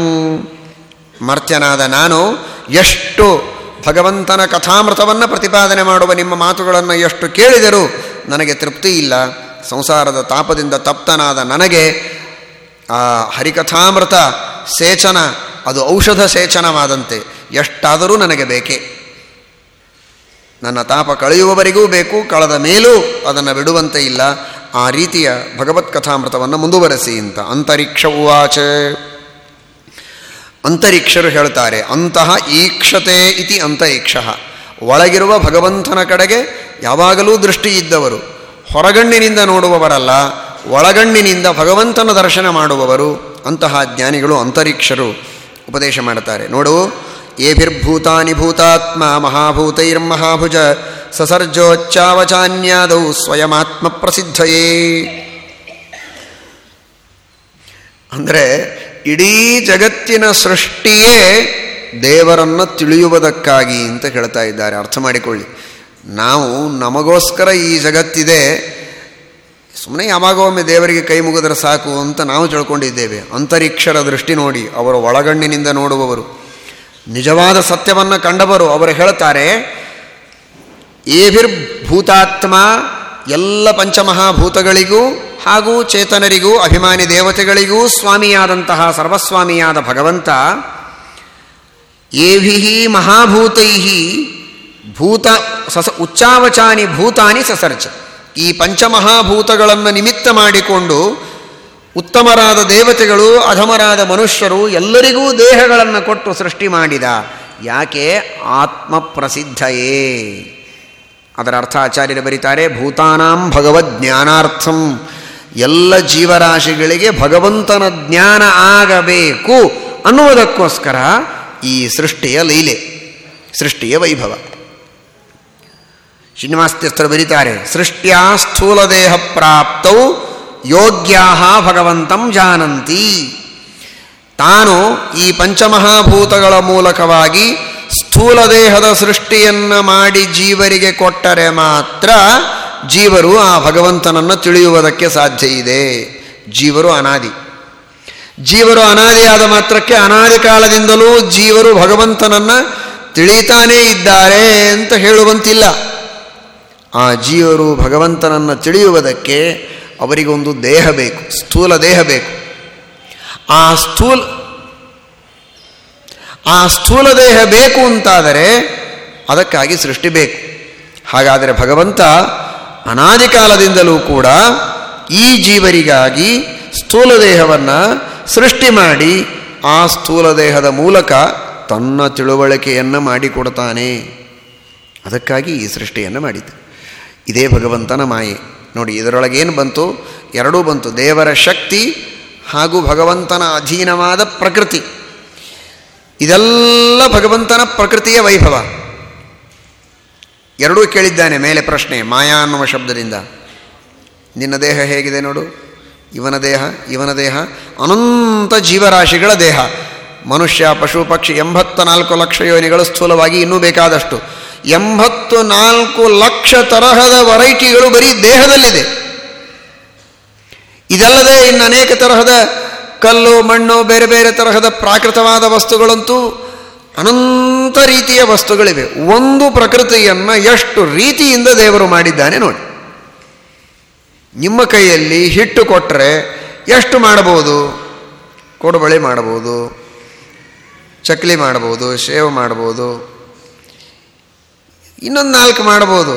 ಮರ್ತ್ಯನಾದ ನಾನು ಎಷ್ಟು ಭಗವಂತನ ಕಥಾಮೃತವನ್ನು ಪ್ರತಿಪಾದನೆ ಮಾಡುವ ನಿಮ್ಮ ಮಾತುಗಳನ್ನು ಎಷ್ಟು ಕೇಳಿದರೂ ನನಗೆ ತೃಪ್ತಿ ಇಲ್ಲ. ಸಂಸಾರದ ತಾಪದಿಂದ ತಪ್ತನಾದ ನನಗೆ ಆ ಹರಿಕಥಾಮೃತ ಸೇಚನ, ಅದು ಔಷಧ ಸೇಚನವಾದಂತೆ ಎಷ್ಟಾದರೂ ನನಗೆ ಬೇಕೇ. ನನ್ನ ತಾಪ ಕಳೆಯುವವರಿಗೂ ಬೇಕು, ಕಳೆದ ಮೇಲೂ ಅದನ್ನು ಬಿಡುವಂತೆ ಇಲ್ಲ. ಆ ರೀತಿಯ ಭಗವತ್ ಕಥಾಮೃತವನ್ನು ಮುಂದುವರೆಸಿ ಅಂತ. ಅಂತರಿಕ್ಷ ಉವಾಚ. ಅಂತರಿಕ್ಷರು ಹೇಳ್ತಾರೆ, ಅಂತಹ ಈಕ್ಷತೆ ಇತಿ ಅಂತರಿಕ್ಷ. ಒಳಗಿರುವ ಭಗವಂತನ ಕಡೆಗೆ ಯಾವಾಗಲೂ ದೃಷ್ಟಿ ಇದ್ದವರು. ಹೊರಗಣ್ಣಿನಿಂದ ನೋಡುವವರಲ್ಲ, ಒಳಗಣ್ಣಿನಿಂದ ಭಗವಂತನ ದರ್ಶನ ಮಾಡುವವರು. ಅಂತಹ ಜ್ಞಾನಿಗಳು ಅಂತರಿಕ್ಷರು. ಉಪದೇಶ ಮಾಡುತ್ತಾರೆ ನೋಡು ಏಭಿರ್ಭೂತಾನಿ ಭೂತಾತ್ಮ ಮಹಾಭೂತೈರ್ಮಹಾಭುಜ ಸಸರ್ಜೋಚ್ಚಾವಚಾನ್ಯಾದೌ ಸ್ವಯಮಾತ್ಮ ಪ್ರಸಿದ್ಧಯೇ ಅಂದರೆ ಇಡೀ ಜಗತ್ತಿನ ಸೃಷ್ಟಿಯೇ ದೇವರನ್ನು ತಿಳಿಯುವುದಕ್ಕಾಗಿ ಅಂತ ಹೇಳ್ತಾ ಇದ್ದಾರೆ. ಅರ್ಥ ಮಾಡಿಕೊಳ್ಳಿ. ನಾವು ನಮಗೋಸ್ಕರ ಈ ಜಗತ್ತಿದೆ. ಸುಮ್ಮನೆ ಯಾವಾಗ ಒಮ್ಮೆ ದೇವರಿಗೆ ಕೈ ಮುಗಿದ್ರೆ ಸಾಕು ಅಂತ ನಾವು ತಿಳ್ಕೊಂಡಿದ್ದೇವೆ. ಅಂತರಿಕ್ಷರ ದೃಷ್ಟಿ ನೋಡಿ, ಅವರ ಒಳಗಣ್ಣಿನಿಂದ ನೋಡುವವರು. ನಿಜವಾದ ಸತ್ಯವನ್ನು ಕಂಡವರು ಅವರು ಹೇಳುತ್ತಾರೆ ಏಭಿರ್ಭೂತಾತ್ಮ ಎಲ್ಲ ಪಂಚಮಹಾಭೂತಗಳಿಗೂ ಹಾಗೂ ಚೇತನರಿಗೂ, ಅಭಿಮಾನಿ ದೇವತೆಗಳಿಗೂ ಸ್ವಾಮಿಯಾದಂತಹ ಸರ್ವಸ್ವಾಮಿಯಾದ ಭಗವಂತ ಏಭಿ ಮಹಾಭೂತೈ ಭೂತ ಸಸ ಉಚ್ಚಾವಚಾನಿ ಭೂತಾನಿ ಸಸರ್ಜ. ಈ ಪಂಚಮಹಾಭೂತಗಳನ್ನು ನಿಮಿತ್ತ ಮಾಡಿಕೊಂಡು ಉತ್ತಮರಾದ ದೇವತೆಗಳು, ಅಧಮರಾದ ಮನುಷ್ಯರು ಎಲ್ಲರಿಗೂ ದೇಹಗಳನ್ನು ಕೊಟ್ಟು ಸೃಷ್ಟಿ ಮಾಡಿದ. ಯಾಕೆ? ಆತ್ಮ ಪ್ರಸಿದ್ಧಯೇ ಅದರ ಅರ್ಥ ಆಚಾರ್ಯರು ಬರೀತಾರೆ, ಭೂತಾನಾಂ ಭಗವದ್ ಜ್ಞಾನಾರ್ಥಂ. ಎಲ್ಲ ಜೀವರಾಶಿಗಳಿಗೆ ಭಗವಂತನ ಜ್ಞಾನ ಆಗಬೇಕು ಅನ್ನುವುದಕ್ಕೋಸ್ಕರ ಈ ಸೃಷ್ಟಿಯ ಲೀಲೆ, ಸೃಷ್ಟಿಯ ವೈಭವ. ಶ್ರೀನಿವಾಸ ಬರೀತಾರೆ, ಸೃಷ್ಟ್ಯಾ ಸ್ಥೂಲದೇಹ ಪ್ರಾಪ್ತೌ ಯೋಗ್ಯಾ ಭಗವಂತಂ ಜಾನಂತಿ. ತಾನು ಈ ಪಂಚಮಹಾಭೂತಗಳ ಮೂಲಕವಾಗಿ ಸ್ಥೂಲ ದೇಹದ ಸೃಷ್ಟಿಯನ್ನು ಮಾಡಿ ಜೀವರಿಗೆ ಕೊಟ್ಟರೆ ಮಾತ್ರ ಜೀವರು ಆ ಭಗವಂತನನ್ನು ತಿಳಿಯುವುದಕ್ಕೆ ಸಾಧ್ಯ ಇದೆ. ಜೀವರು ಅನಾದಿ. ಜೀವರು ಅನಾದಿಯಾದ ಮಾತ್ರಕ್ಕೆ ಅನಾದಿ ಕಾಲದಿಂದಲೂ ಜೀವರು ಭಗವಂತನನ್ನು ತಿಳಿತಾನೇ ಇದ್ದಾರೆ ಅಂತ ಹೇಳುವಂತಿಲ್ಲ. ಆ ಜೀವರು ಭಗವಂತನನ್ನು ತಿಳಿಯುವುದಕ್ಕೆ ಅವರಿಗೊಂದು ದೇಹ ಬೇಕು, ಸ್ಥೂಲ ದೇಹ ಬೇಕು. ಆ ಸ್ಥೂಲ ಆ ಸ್ಥೂಲ ದೇಹ ಬೇಕು ಅಂತಾದರೆ ಅದಕ್ಕಾಗಿ ಸೃಷ್ಟಿ ಬೇಕು. ಹಾಗಾದರೆ ಭಗವಂತ ಅನಾದಿ ಕಾಲದಿಂದಲೂ ಕೂಡ ಈ ಜೀವರಿಗಾಗಿ ಸ್ಥೂಲ ದೇಹವನ್ನು ಸೃಷ್ಟಿ ಮಾಡಿ ಆ ಸ್ಥೂಲ ದೇಹದ ಮೂಲಕ ತನ್ನ ತಿಳುವಳಿಕೆಯನ್ನು ಮಾಡಿಕೊಡ್ತಾನೆ. ಅದಕ್ಕಾಗಿ ಈ ಸೃಷ್ಟಿಯನ್ನು ಮಾಡಿದ್ದು. ಇದೇ ಭಗವಂತನ ಮಾಯೆ. ನೋಡಿ, ಇದರೊಳಗೇನು ಬಂತು? ಎರಡೂ ಬಂತು. ದೇವರ ಶಕ್ತಿ ಹಾಗೂ ಭಗವಂತನ ಅಧೀನವಾದ ಪ್ರಕೃತಿ. ಇದೆಲ್ಲ ಭಗವಂತನ ಪ್ರಕೃತಿಯ ವೈಭವ. ಎರಡೂ ಕೇಳಿದ್ದಾನೆ, ಮೇಲೆ ಪ್ರಶ್ನೆ, ಮಾಯಾ ಅನ್ನುವ ಶಬ್ದದಿಂದ. ನಿನ್ನ ದೇಹ ಹೇಗಿದೆ ನೋಡು? ಇವನ ದೇಹ ಇವನ ದೇಹ, ಅನಂತ ಜೀವರಾಶಿಗಳ ದೇಹ. ಮನುಷ್ಯ, ಪಶು, ಪಕ್ಷಿ ಎಂಬತ್ತ ನಾಲ್ಕು ಲಕ್ಷ ಯೋನಿಗಳು ಸ್ಥೂಲವಾಗಿ ಇನ್ನೂ ಬೇಕಾದಷ್ಟು. ಎಂಬತ್ತು ನಾಲ್ಕು ಲಕ್ಷ ತರಹದ ವೆರೈಟಿಗಳು ಬರೀ ದೇಹದಲ್ಲಿದೆ. ಇದಲ್ಲದೆ ಇನ್ನು ಅನೇಕ ತರಹದ ಕಲ್ಲು, ಮಣ್ಣು, ಬೇರೆ ಬೇರೆ ತರಹದ ಪ್ರಾಕೃತವಾದ ವಸ್ತುಗಳಂತೂ ಅನಂತ ರೀತಿಯ ವಸ್ತುಗಳಿವೆ. ಒಂದು ಪ್ರಕೃತಿಯನ್ನು ಎಷ್ಟು ರೀತಿಯಿಂದ ದೇವರು ಮಾಡಿದ್ದಾನೆ ನೋಡಿ. ನಿಮ್ಮ ಕೈಯಲ್ಲಿ ಹಿಟ್ಟು ಕೊಟ್ಟರೆ ಎಷ್ಟು ಮಾಡಬಹುದು? ಕೊಡುಬಳೆ ಮಾಡಬಹುದು, ಚಕ್ಲಿ ಮಾಡ್ಬೋದು ಶೇವ್ ಮಾಡ್ಬೋದು ಇನ್ನೊಂದು ನಾಲ್ಕು ಮಾಡ್ಬೋದು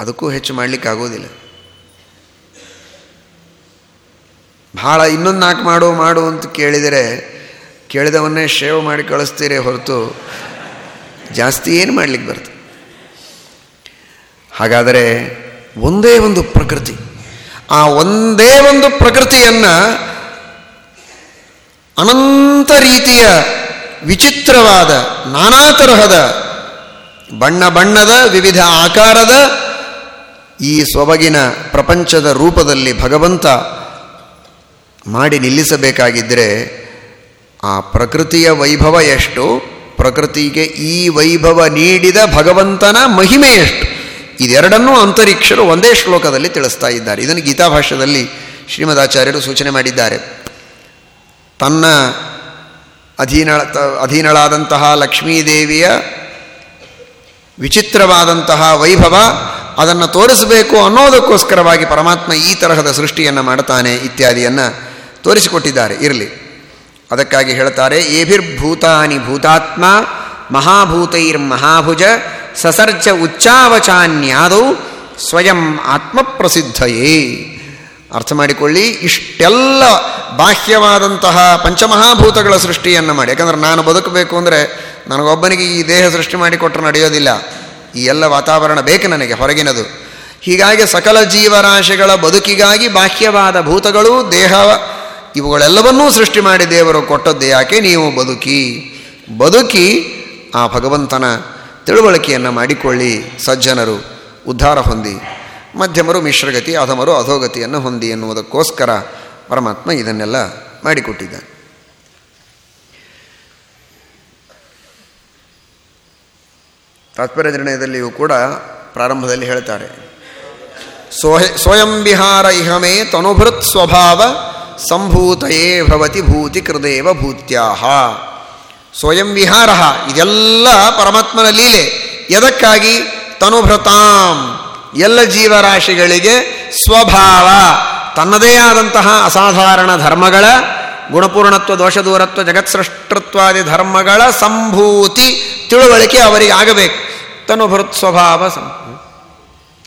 ಅದಕ್ಕೂ ಹೆಚ್ಚು ಮಾಡಲಿಕ್ಕೆ ಆಗೋದಿಲ್ಲ. ಭಾಳ ಇನ್ನೊಂದು ನಾಲ್ಕು ಮಾಡು ಮಾಡು ಅಂತ ಕೇಳಿದರೆ ಕೇಳಿದವನ್ನೇ ಶೇವ್ ಮಾಡಿ ಕಳಿಸ್ತೀರಿ ಹೊರತು ಜಾಸ್ತಿ ಏನು ಮಾಡಲಿಕ್ಕೆ ಬರ್ತದೆ. ಹಾಗಾದರೆ ಒಂದೇ ಒಂದು ಪ್ರಕೃತಿ, ಆ ಒಂದೇ ಒಂದು ಪ್ರಕೃತಿಯನ್ನು ಅನಂತ ರೀತಿಯ ವಿಚಿತ್ರವಾದ, ನಾನಾ ತರಹದ, ಬಣ್ಣ ಬಣ್ಣದ, ವಿವಿಧ ಆಕಾರದ ಈ ಸೊಬಗಿನ ಪ್ರಪಂಚದ ರೂಪದಲ್ಲಿ ಭಗವಂತ ಮಾಡಿ ನಿಲ್ಲಿಸಬೇಕಾಗಿದ್ದರೆ ಆ ಪ್ರಕೃತಿಯ ವೈಭವ ಎಷ್ಟು? ಪ್ರಕೃತಿಗೆ ಈ ವೈಭವ ನೀಡಿದ ಭಗವಂತನ ಮಹಿಮೆ ಎಷ್ಟು? ಇದೆರಡನ್ನೂ ಅಂತರಿಕ್ಷರು ಒಂದೇ ಶ್ಲೋಕದಲ್ಲಿ ತಿಳಿಸ್ತಾ ಇದ್ದಾರೆ. ಇದನ್ನು ಗೀತಾಭಾಷ್ಯದಲ್ಲಿ ಶ್ರೀಮದಾಚಾರ್ಯರು ಸೂಚನೆ ಮಾಡಿದ್ದಾರೆ. ತನ್ನ ಅಧೀನ ಅಧೀನಳಾದಂತಹ ಲಕ್ಷ್ಮೀದೇವಿಯ ವಿಚಿತ್ರವಾದಂತಹ ವೈಭವ ಅದನ್ನು ತೋರಿಸಬೇಕು ಅನ್ನೋದಕ್ಕೋಸ್ಕರವಾಗಿ ಪರಮಾತ್ಮ ಈ ತರಹದ ಸೃಷ್ಟಿಯನ್ನು ಮಾಡ್ತಾನೆ ಇತ್ಯಾದಿಯನ್ನು ತೋರಿಸಿಕೊಟ್ಟಿದ್ದಾರೆ. ಇರಲಿ. ಅದಕ್ಕಾಗಿ ಹೇಳ್ತಾರೆ, ಏಭಿರ್ಭೂತಾನಿ ಭೂತಾತ್ಮ ಮಹಾಭೂತೈರ್ ಮಹಾಭುಜ ಸಸರ್ಜ ಉಚ್ಚಾವಚಾನ್ಯಾದೌ ಸ್ವಯಂ ಆತ್ಮಪ್ರಸಿದ್ಧಯೇ. ಅರ್ಥ ಮಾಡಿಕೊಳ್ಳಿ, ಇಷ್ಟೆಲ್ಲ ಬಾಹ್ಯವಾದಂತಹ ಪಂಚಮಹಾಭೂತಗಳ ಸೃಷ್ಟಿಯನ್ನು ಮಾಡಿ. ಯಾಕಂದ್ರೆ ನಾನು ಬದುಕಬೇಕು ಅಂದರೆ ನನಗೊಬ್ಬನಿಗೆ ಈ ದೇಹ ಸೃಷ್ಟಿ ಮಾಡಿಕೊಟ್ಟರೆ ನಡೆಯೋದಿಲ್ಲ. ಈ ಎಲ್ಲ ವಾತಾವರಣ ಬೇಕು ನನಗೆ, ಹೊರಗಿನದು. ಹೀಗಾಗಿ ಸಕಲ ಜೀವರಾಶಿಗಳ ಬದುಕಿಗಾಗಿ ಬಾಹ್ಯವಾದ ಭೂತಗಳು, ದೇಹ, ಇವುಗಳೆಲ್ಲವನ್ನೂ ಸೃಷ್ಟಿ ಮಾಡಿ ದೇವರು ಕೊಟ್ಟದ್ದು ಯಾಕೆ? ನೀವು ಬದುಕಿ ಬದುಕಿ ಆ ಭಗವಂತನ ತಿಳುವಳಿಕೆಯನ್ನು ಮಾಡಿಕೊಳ್ಳಿ, ಸಜ್ಜನರು, ಉದ್ಧಾರ ಹೊಂದಿ. ಮಧ್ಯಮರು ಮಿಶ್ರಗತಿ, ಅಧಮರು ಅಧೋಗತಿಯನ್ನು ಹೊಂದಿ ಎನ್ನುವುದಕ್ಕೋಸ್ಕರ ಪರಮಾತ್ಮ ಇದನ್ನೆಲ್ಲ ಮಾಡಿಕೊಟ್ಟಿದ್ದಾನೆ. ತಾತ್ಪರ್ಯ ನಿರ್ಣಯದಲ್ಲಿಯೂ ಕೂಡ ಪ್ರಾರಂಭದಲ್ಲಿ ಹೇಳ್ತಾರೆ, ಸೋಹ, ಸ್ವಯಂ ವಿಹಾರ ಇಹಮೇ ತನುಭೃತ್ ಸ್ವಭಾವ ಸಂಭೂತಯೇ ಭವತಿ ಭೂತಿ ಕೃದೇವ ಭೂತ್ಯಾಹ. ಸ್ವಯಂ ವಿಹಾರ ಇದೆಲ್ಲ ಪರಮಾತ್ಮನ ಲೀಲೆ. ಎದಕ್ಕಾಗಿ? ತನುಭೃತಾಂ. ಎಲ್ಲ ಜೀವರಾಶಿಗಳಿಗೆ ಸ್ವಭಾವ. ತನ್ನದೇ ಆದಂತಹ ಅಸಾಧಾರಣ ಧರ್ಮಗಳ, ಗುಣಪೂರ್ಣತ್ವ, ದೋಷದೂರತ್ವ ಜಗತ್ಸೃಷ್ಟತ್ವಾದಿ ಧರ್ಮಗಳ ಸಂಭೂತಿ ತಿಳುವಳಿಕೆ ಅವರಿಗೆ ಆಗಬೇಕು. ತನುಭೃತ್ ಸ್ವಭಾವ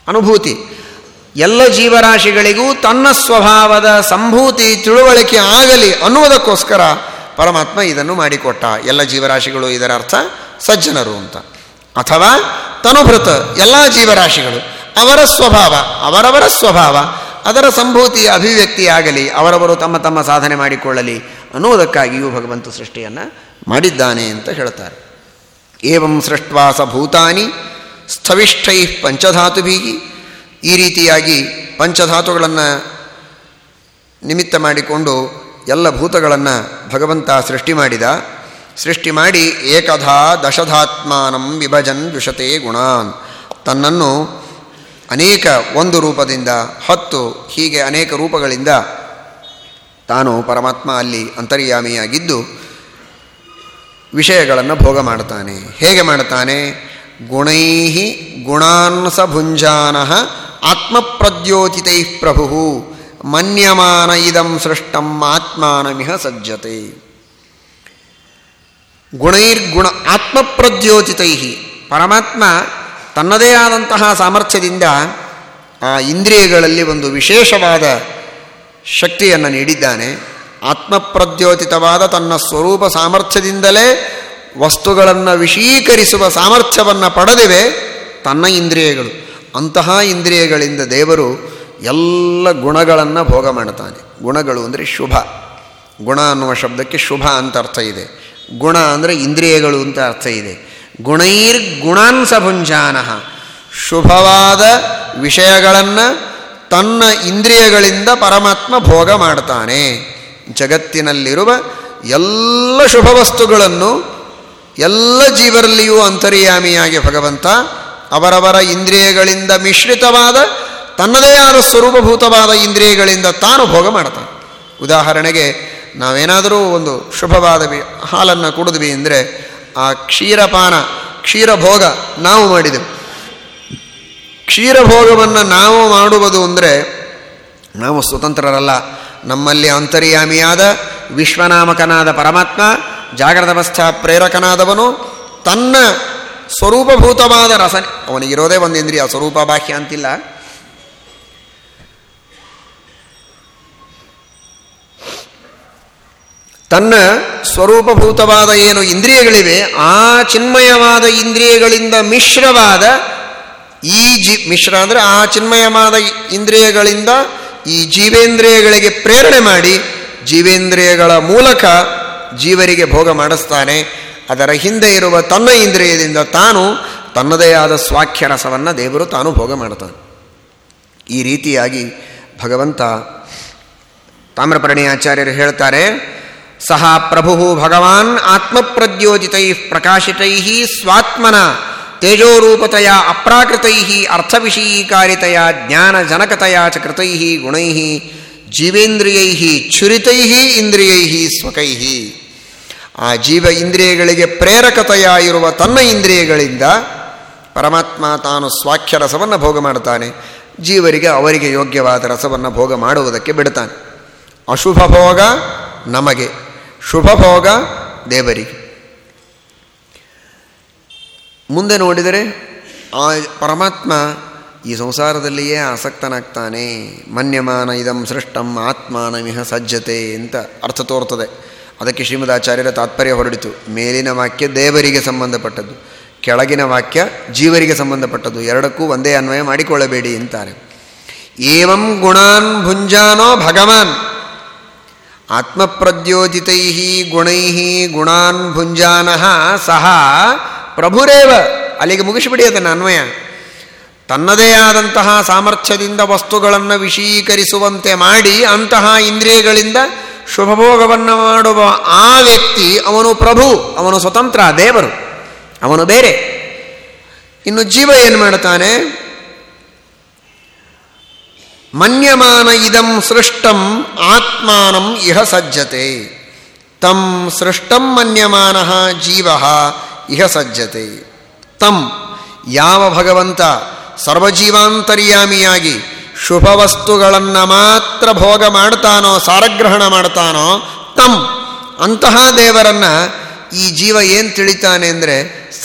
ಅನುಭೂತಿ. ಎಲ್ಲ ಜೀವರಾಶಿಗಳಿಗೂ ತನ್ನ ಸ್ವಭಾವದ ಸಂಭೂತಿ ತಿಳುವಳಿಕೆ ಆಗಲಿ ಅನ್ನುವುದಕ್ಕೋಸ್ಕರ ಪರಮಾತ್ಮ ಇದನ್ನು ಮಾಡಿಕೊಟ್ಟ. ಎಲ್ಲ ಜೀವರಾಶಿಗಳು ಇದರ ಅರ್ಥ ಸಜ್ಜನರು ಅಂತ. ಅಥವಾ ತನುಭೃತ, ಎಲ್ಲ ಜೀವರಾಶಿಗಳು. ಅವರ ಸ್ವಭಾವ, ಅವರವರ ಸ್ವಭಾವ, ಅದರ ಸಂಭೂತಿ ಅಭಿವ್ಯಕ್ತಿಯಾಗಲಿ ಅವರವರು ತಮ್ಮ ತಮ್ಮ ಸಾಧನೆ ಮಾಡಿಕೊಳ್ಳಲಿ ಅನ್ನುವುದಕ್ಕಾಗಿಯೂ ಭಗವಂತ ಸೃಷ್ಟಿಯನ್ನು ಮಾಡಿದ್ದಾನೆ ಅಂತ ಹೇಳ್ತಾರೆ. ಏವಂ ಸೃಷ್ಟ್ವಾಸ ಭೂತಾನಿ, ಸ್ಥವಿಷ್ಠೈ ಪಂಚಧಾತುಭೀಗಿ ಈ ರೀತಿಯಾಗಿ ಪಂಚಧಾತುಗಳನ್ನು ನಿಮಿತ್ತ ಮಾಡಿಕೊಂಡು ಎಲ್ಲ ಭೂತಗಳನ್ನು ಭಗವಂತ ಸೃಷ್ಟಿ ಮಾಡಿದ. ಸೃಷ್ಟಿ ಮಾಡಿ ಏಕಧಾ ದಶಧಾತ್ಮಾನಂ ವಿಭಜನ್ ದ್ವಿಷತೆ ಗುಣಾನ್. ತನ್ನನ್ನು ಅನೇಕ ಒಂದು ರೂಪದಿಂದ, ಹತ್ತು ಹೀಗೆ ಅನೇಕ ರೂಪಗಳಿಂದ ತಾನು ಪರಮಾತ್ಮ ಅಲ್ಲಿ ಅಂತರ್ಯಾಮಿಯಾಗಿದ್ದು ವಿಷಯಗಳನ್ನು ಭೋಗ ಮಾಡ್ತಾನೆ ಹೇಗೆ ಮಾಡ್ತಾನೆ ಗುಣೈ ಗುಣಾನ್ಸ ಭುಂಜಾನ ಆತ್ಮಪ್ರದ್ಯೋತಿತೈ ಪ್ರಭು ಮನ್ಯಮಾನ ಇದಂ ಸೃಷ್ಟಂ ಆತ್ಮಾನಮಿಹ ಸಜ್ಜತೆ. ಗುಣೈರ್ಗುಣ ಆತ್ಮಪ್ರದ್ಯೋತಿತೈ ಪರಮಾತ್ಮ ತನ್ನದೇ ಆದಂತಹ ಸಾಮರ್ಥ್ಯದಿಂದ ಆ ಇಂದ್ರಿಯಗಳಲ್ಲಿ ಒಂದು ವಿಶೇಷವಾದ ಶಕ್ತಿಯನ್ನು ನೀಡಿದ್ದಾನೆ. ಆತ್ಮಪ್ರದ್ಯೋತಿತವಾದ ತನ್ನ ಸ್ವರೂಪ ಸಾಮರ್ಥ್ಯದಿಂದಲೇ ವಸ್ತುಗಳನ್ನು ವಿಶೀಕರಿಸುವ ಸಾಮರ್ಥ್ಯವನ್ನು ಪಡೆದಿವೆ ತನ್ನ ಇಂದ್ರಿಯಗಳು. ಅಂತಹ ಇಂದ್ರಿಯಗಳಿಂದ ದೇವರು ಎಲ್ಲ ಗುಣಗಳನ್ನು ಭೋಗ ಮಾಡ್ತಾನೆ. ಗುಣಗಳು ಅಂದರೆ ಶುಭ. ಗುಣ ಅನ್ನುವ ಶಬ್ದಕ್ಕೆ ಶುಭ ಅಂತ ಅರ್ಥ ಇದೆ. ಗುಣ ಅಂದರೆ ಇಂದ್ರಿಯಗಳು ಅಂತ ಅರ್ಥ ಇದೆ. ಗುಣೈರ್ ಗುಣಾಂಸ ಭುಂಜಾನ ಶುಭವಾದ ವಿಷಯಗಳನ್ನು ತನ್ನ ಇಂದ್ರಿಯಗಳಿಂದ ಪರಮಾತ್ಮ ಭೋಗ ಮಾಡ್ತಾನೆ. ಜಗತ್ತಿನಲ್ಲಿರುವ ಎಲ್ಲ ಶುಭ ವಸ್ತುಗಳನ್ನು ಎಲ್ಲ ಜೀವರಲ್ಲಿಯೂ ಅಂತರ್ಯಾಮಿಯಾಗಿ ಭಗವಂತ ಅವರವರ ಇಂದ್ರಿಯಗಳಿಂದ ಮಿಶ್ರಿತವಾದ ತನ್ನದೇ ಆದ ಸ್ವರೂಪಭೂತವಾದ ಇಂದ್ರಿಯಗಳಿಂದ ತಾನು ಭೋಗ ಮಾಡ್ತಾನೆ. ಉದಾಹರಣೆಗೆ ನಾವೇನಾದರೂ ಒಂದು ಶುಭವಾದ ಹಾಲನ್ನು ಕುಡಿದ್ವಿ ಅಂದರೆ ಆ ಕ್ಷೀರಪಾನ, ಕ್ಷೀರಭೋಗ ನಾವು ಮಾಡಿದೆವು. ಕ್ಷೀರಭೋಗವನ್ನು ನಾವು ಮಾಡುವುದು ಅಂದರೆ ನಾವು ಸ್ವತಂತ್ರರಲ್ಲ. ನಮ್ಮಲ್ಲಿ ಅಂತರ್ಯಾಮಿಯಾದ, ವಿಶ್ವನಾಮಕನಾದ ಪರಮಾತ್ಮ ಜಾಗ್ರತವಸ್ಥಾ ಪ್ರೇರಕನಾದವನು, ತನ್ನ ಸ್ವರೂಪಭೂತವಾದ ರಸನೆ ಅವನಿಗಿರೋದೇ ಒಂದು ಇಂದ್ರಿಯ, ಸ್ವರೂಪ ಬಾಹ್ಯ ಅಂತಿಲ್ಲ. ತನ್ನ ಸ್ವರೂಪಭೂತವಾದ ಏನು ಇಂದ್ರಿಯಗಳಿವೆ, ಆ ಚಿನ್ಮಯವಾದ ಇಂದ್ರಿಯಗಳಿಂದ ಮಿಶ್ರವಾದ ಈ ಜಿ, ಮಿಶ್ರ ಅಂದರೆ ಆ ಚಿನ್ಮಯವಾದ ಇಂದ್ರಿಯಗಳಿಂದ ಈ ಜೀವೇಂದ್ರಿಯಗಳಿಗೆ ಪ್ರೇರಣೆ ಮಾಡಿ ಜೀವೇಂದ್ರಿಯಗಳ ಮೂಲಕ ಜೀವರಿಗೆ ಭೋಗ ಮಾಡಿಸ್ತಾನೆ. ಅದರ ಹಿಂದೆ ಇರುವ ತನ್ನ ಇಂದ್ರಿಯದಿಂದ ತಾನು ತನ್ನದೇ ಆದ ಸ್ವಾಖ್ಯ ರಸವನ್ನು ದೇವರು ತಾನು ಭೋಗ ಮಾಡ್ತಾನೆ ಈ ರೀತಿಯಾಗಿ ಭಗವಂತ ತಾಮ್ರಪರ್ಣಿ ಆಚಾರ್ಯರು ಹೇಳ್ತಾರೆ ಸಹ ಪ್ರಭು ಭಗವಾನ್ ಆತ್ಮಪ್ರದ್ಯೋಜಿತೈ ಪ್ರಕಾಶಿತೈ ಸ್ವಾತ್ಮನ ತೇಜೋರೂಪತೆಯ ಅಪ್ರಾಕೃತೈ ಅರ್ಥವಿಷಯೀಕಾರಿತೆಯ ಜ್ಞಾನಜನಕತೆಯ ಚ ಕೃತೈ ಗುಣೈ ಜೀವೇಂದ್ರಿಯೈ ಛುರಿತೈ ಇಂದ್ರಿಯೈ ಸ್ವಕೈ. ಆ ಜೀವ ಇಂದ್ರಿಯಗಳಿಗೆ ಪ್ರೇರಕತೆಯ ಇರುವ ತನ್ನ ಇಂದ್ರಿಯಗಳಿಂದ ಪರಮಾತ್ಮ ತಾನು ಸ್ವಾಖ್ಯ ರಸವನ್ನು ಭೋಗ ಮಾಡುತ್ತಾನೆ. ಜೀವರಿಗೆ ಅವರಿಗೆ ಯೋಗ್ಯವಾದ ರಸವನ್ನು ಭೋಗ ಮಾಡುವುದಕ್ಕೆ ಬಿಡ್ತಾನೆ ಅಶುಭ ಭೋಗ ನಮಗೆ. ಶುಭ ಭೋಗ ದೇವರಿಗೆ. ಮುಂದೆ ನೋಡಿದರೆ ಆ ಪರಮಾತ್ಮ ಈ ಸಂಸಾರದಲ್ಲಿಯೇ ಆಸಕ್ತನಾಗ್ತಾನೆ. ಮನ್ಯಮಾನ ಇದಂ ಸೃಷ್ಟಂ ಆತ್ಮಾನಮಿಹ ಸಜ್ಜತೆ ಅಂತ ಅರ್ಥ ತೋರ್ತದೆ ಅದಕ್ಕೆ ಶ್ರೀಮದಾಚಾರ್ಯರ ತಾತ್ಪರ್ಯ ಹೊರಡಿತು. ಮೇಲಿನ ವಾಕ್ಯ ದೇವರಿಗೆ ಸಂಬಂಧಪಟ್ಟದ್ದು. ಕೆಳಗಿನ ವಾಕ್ಯ ಜೀವರಿಗೆ ಸಂಬಂಧಪಟ್ಟದ್ದು. ಎರಡಕ್ಕೂ ಒಂದೇ ಅನ್ವಯ ಮಾಡಿಕೊಳ್ಳಬೇಡಿ ಅಂತಾರೆ. ಏವಂ ಗುಣಾನ್ ಭುಂಜಾನೋ ಭಗವಾನ್. ಆತ್ಮಪ್ರದ್ಯೋತಿತೈ ಗುಣೈ ಗುಣಾನ್ ಭುಂಜಾನ ಸಹ ಪ್ರಭುರೇವ. ಅಲ್ಲಿಗೆ ಮುಗಿಸಿಬಿಡಿ ಅದನ್ನು ಅನ್ವಯ. ತನ್ನದೇ ಆದಂತಹ ಸಾಮರ್ಥ್ಯದಿಂದ ವಸ್ತುಗಳನ್ನು ವಿಶೀಕರಿಸುವಂತೆ ಮಾಡಿ ಅಂತಹ ಇಂದ್ರಿಯಗಳಿಂದ ಶುಭಭೋಗವನ್ನು ಮಾಡುವ ಆ ವ್ಯಕ್ತಿ ಅವನು ಪ್ರಭು, ಅವನು ಸ್ವತಂತ್ರ ದೇವರು, ಅವನು ಬೇರೆ. ಇನ್ನು ಜೀವ ಏನು ಮಾಡ್ತಾನೆ? ಮನ್ಯಮಾನ ಇದಂ ಸೃಷ್ಟಂ ಆತ್ಮಾನಂ ಇಹ ಸಜ್ಜತೆ ತಂ ಸೃಷ್ಟಂ ಮನ್ಯಮಾನ ಜೀವ ಇಹ ಸಜ್ಜತೆ ತಂ ಯಾವ ಭಗವಂತ ಸರ್ವಜೀವಾಂತರ್ಯಾಮಿಯಾಗಿ ಶುಭ ವಸ್ತುಗಳನ್ನು ಮಾತ್ರ ಭೋಗ ಮಾಡ್ತಾನೋ, ಸಾರಗ್ರಹಣ ಮಾಡ್ತಾನೋ ತಂ ಅಂತಹ ದೇವರನ್ನು ಈ ಜೀವ ಏನು ತಿಳಿತಾನೆ ಅಂದರೆ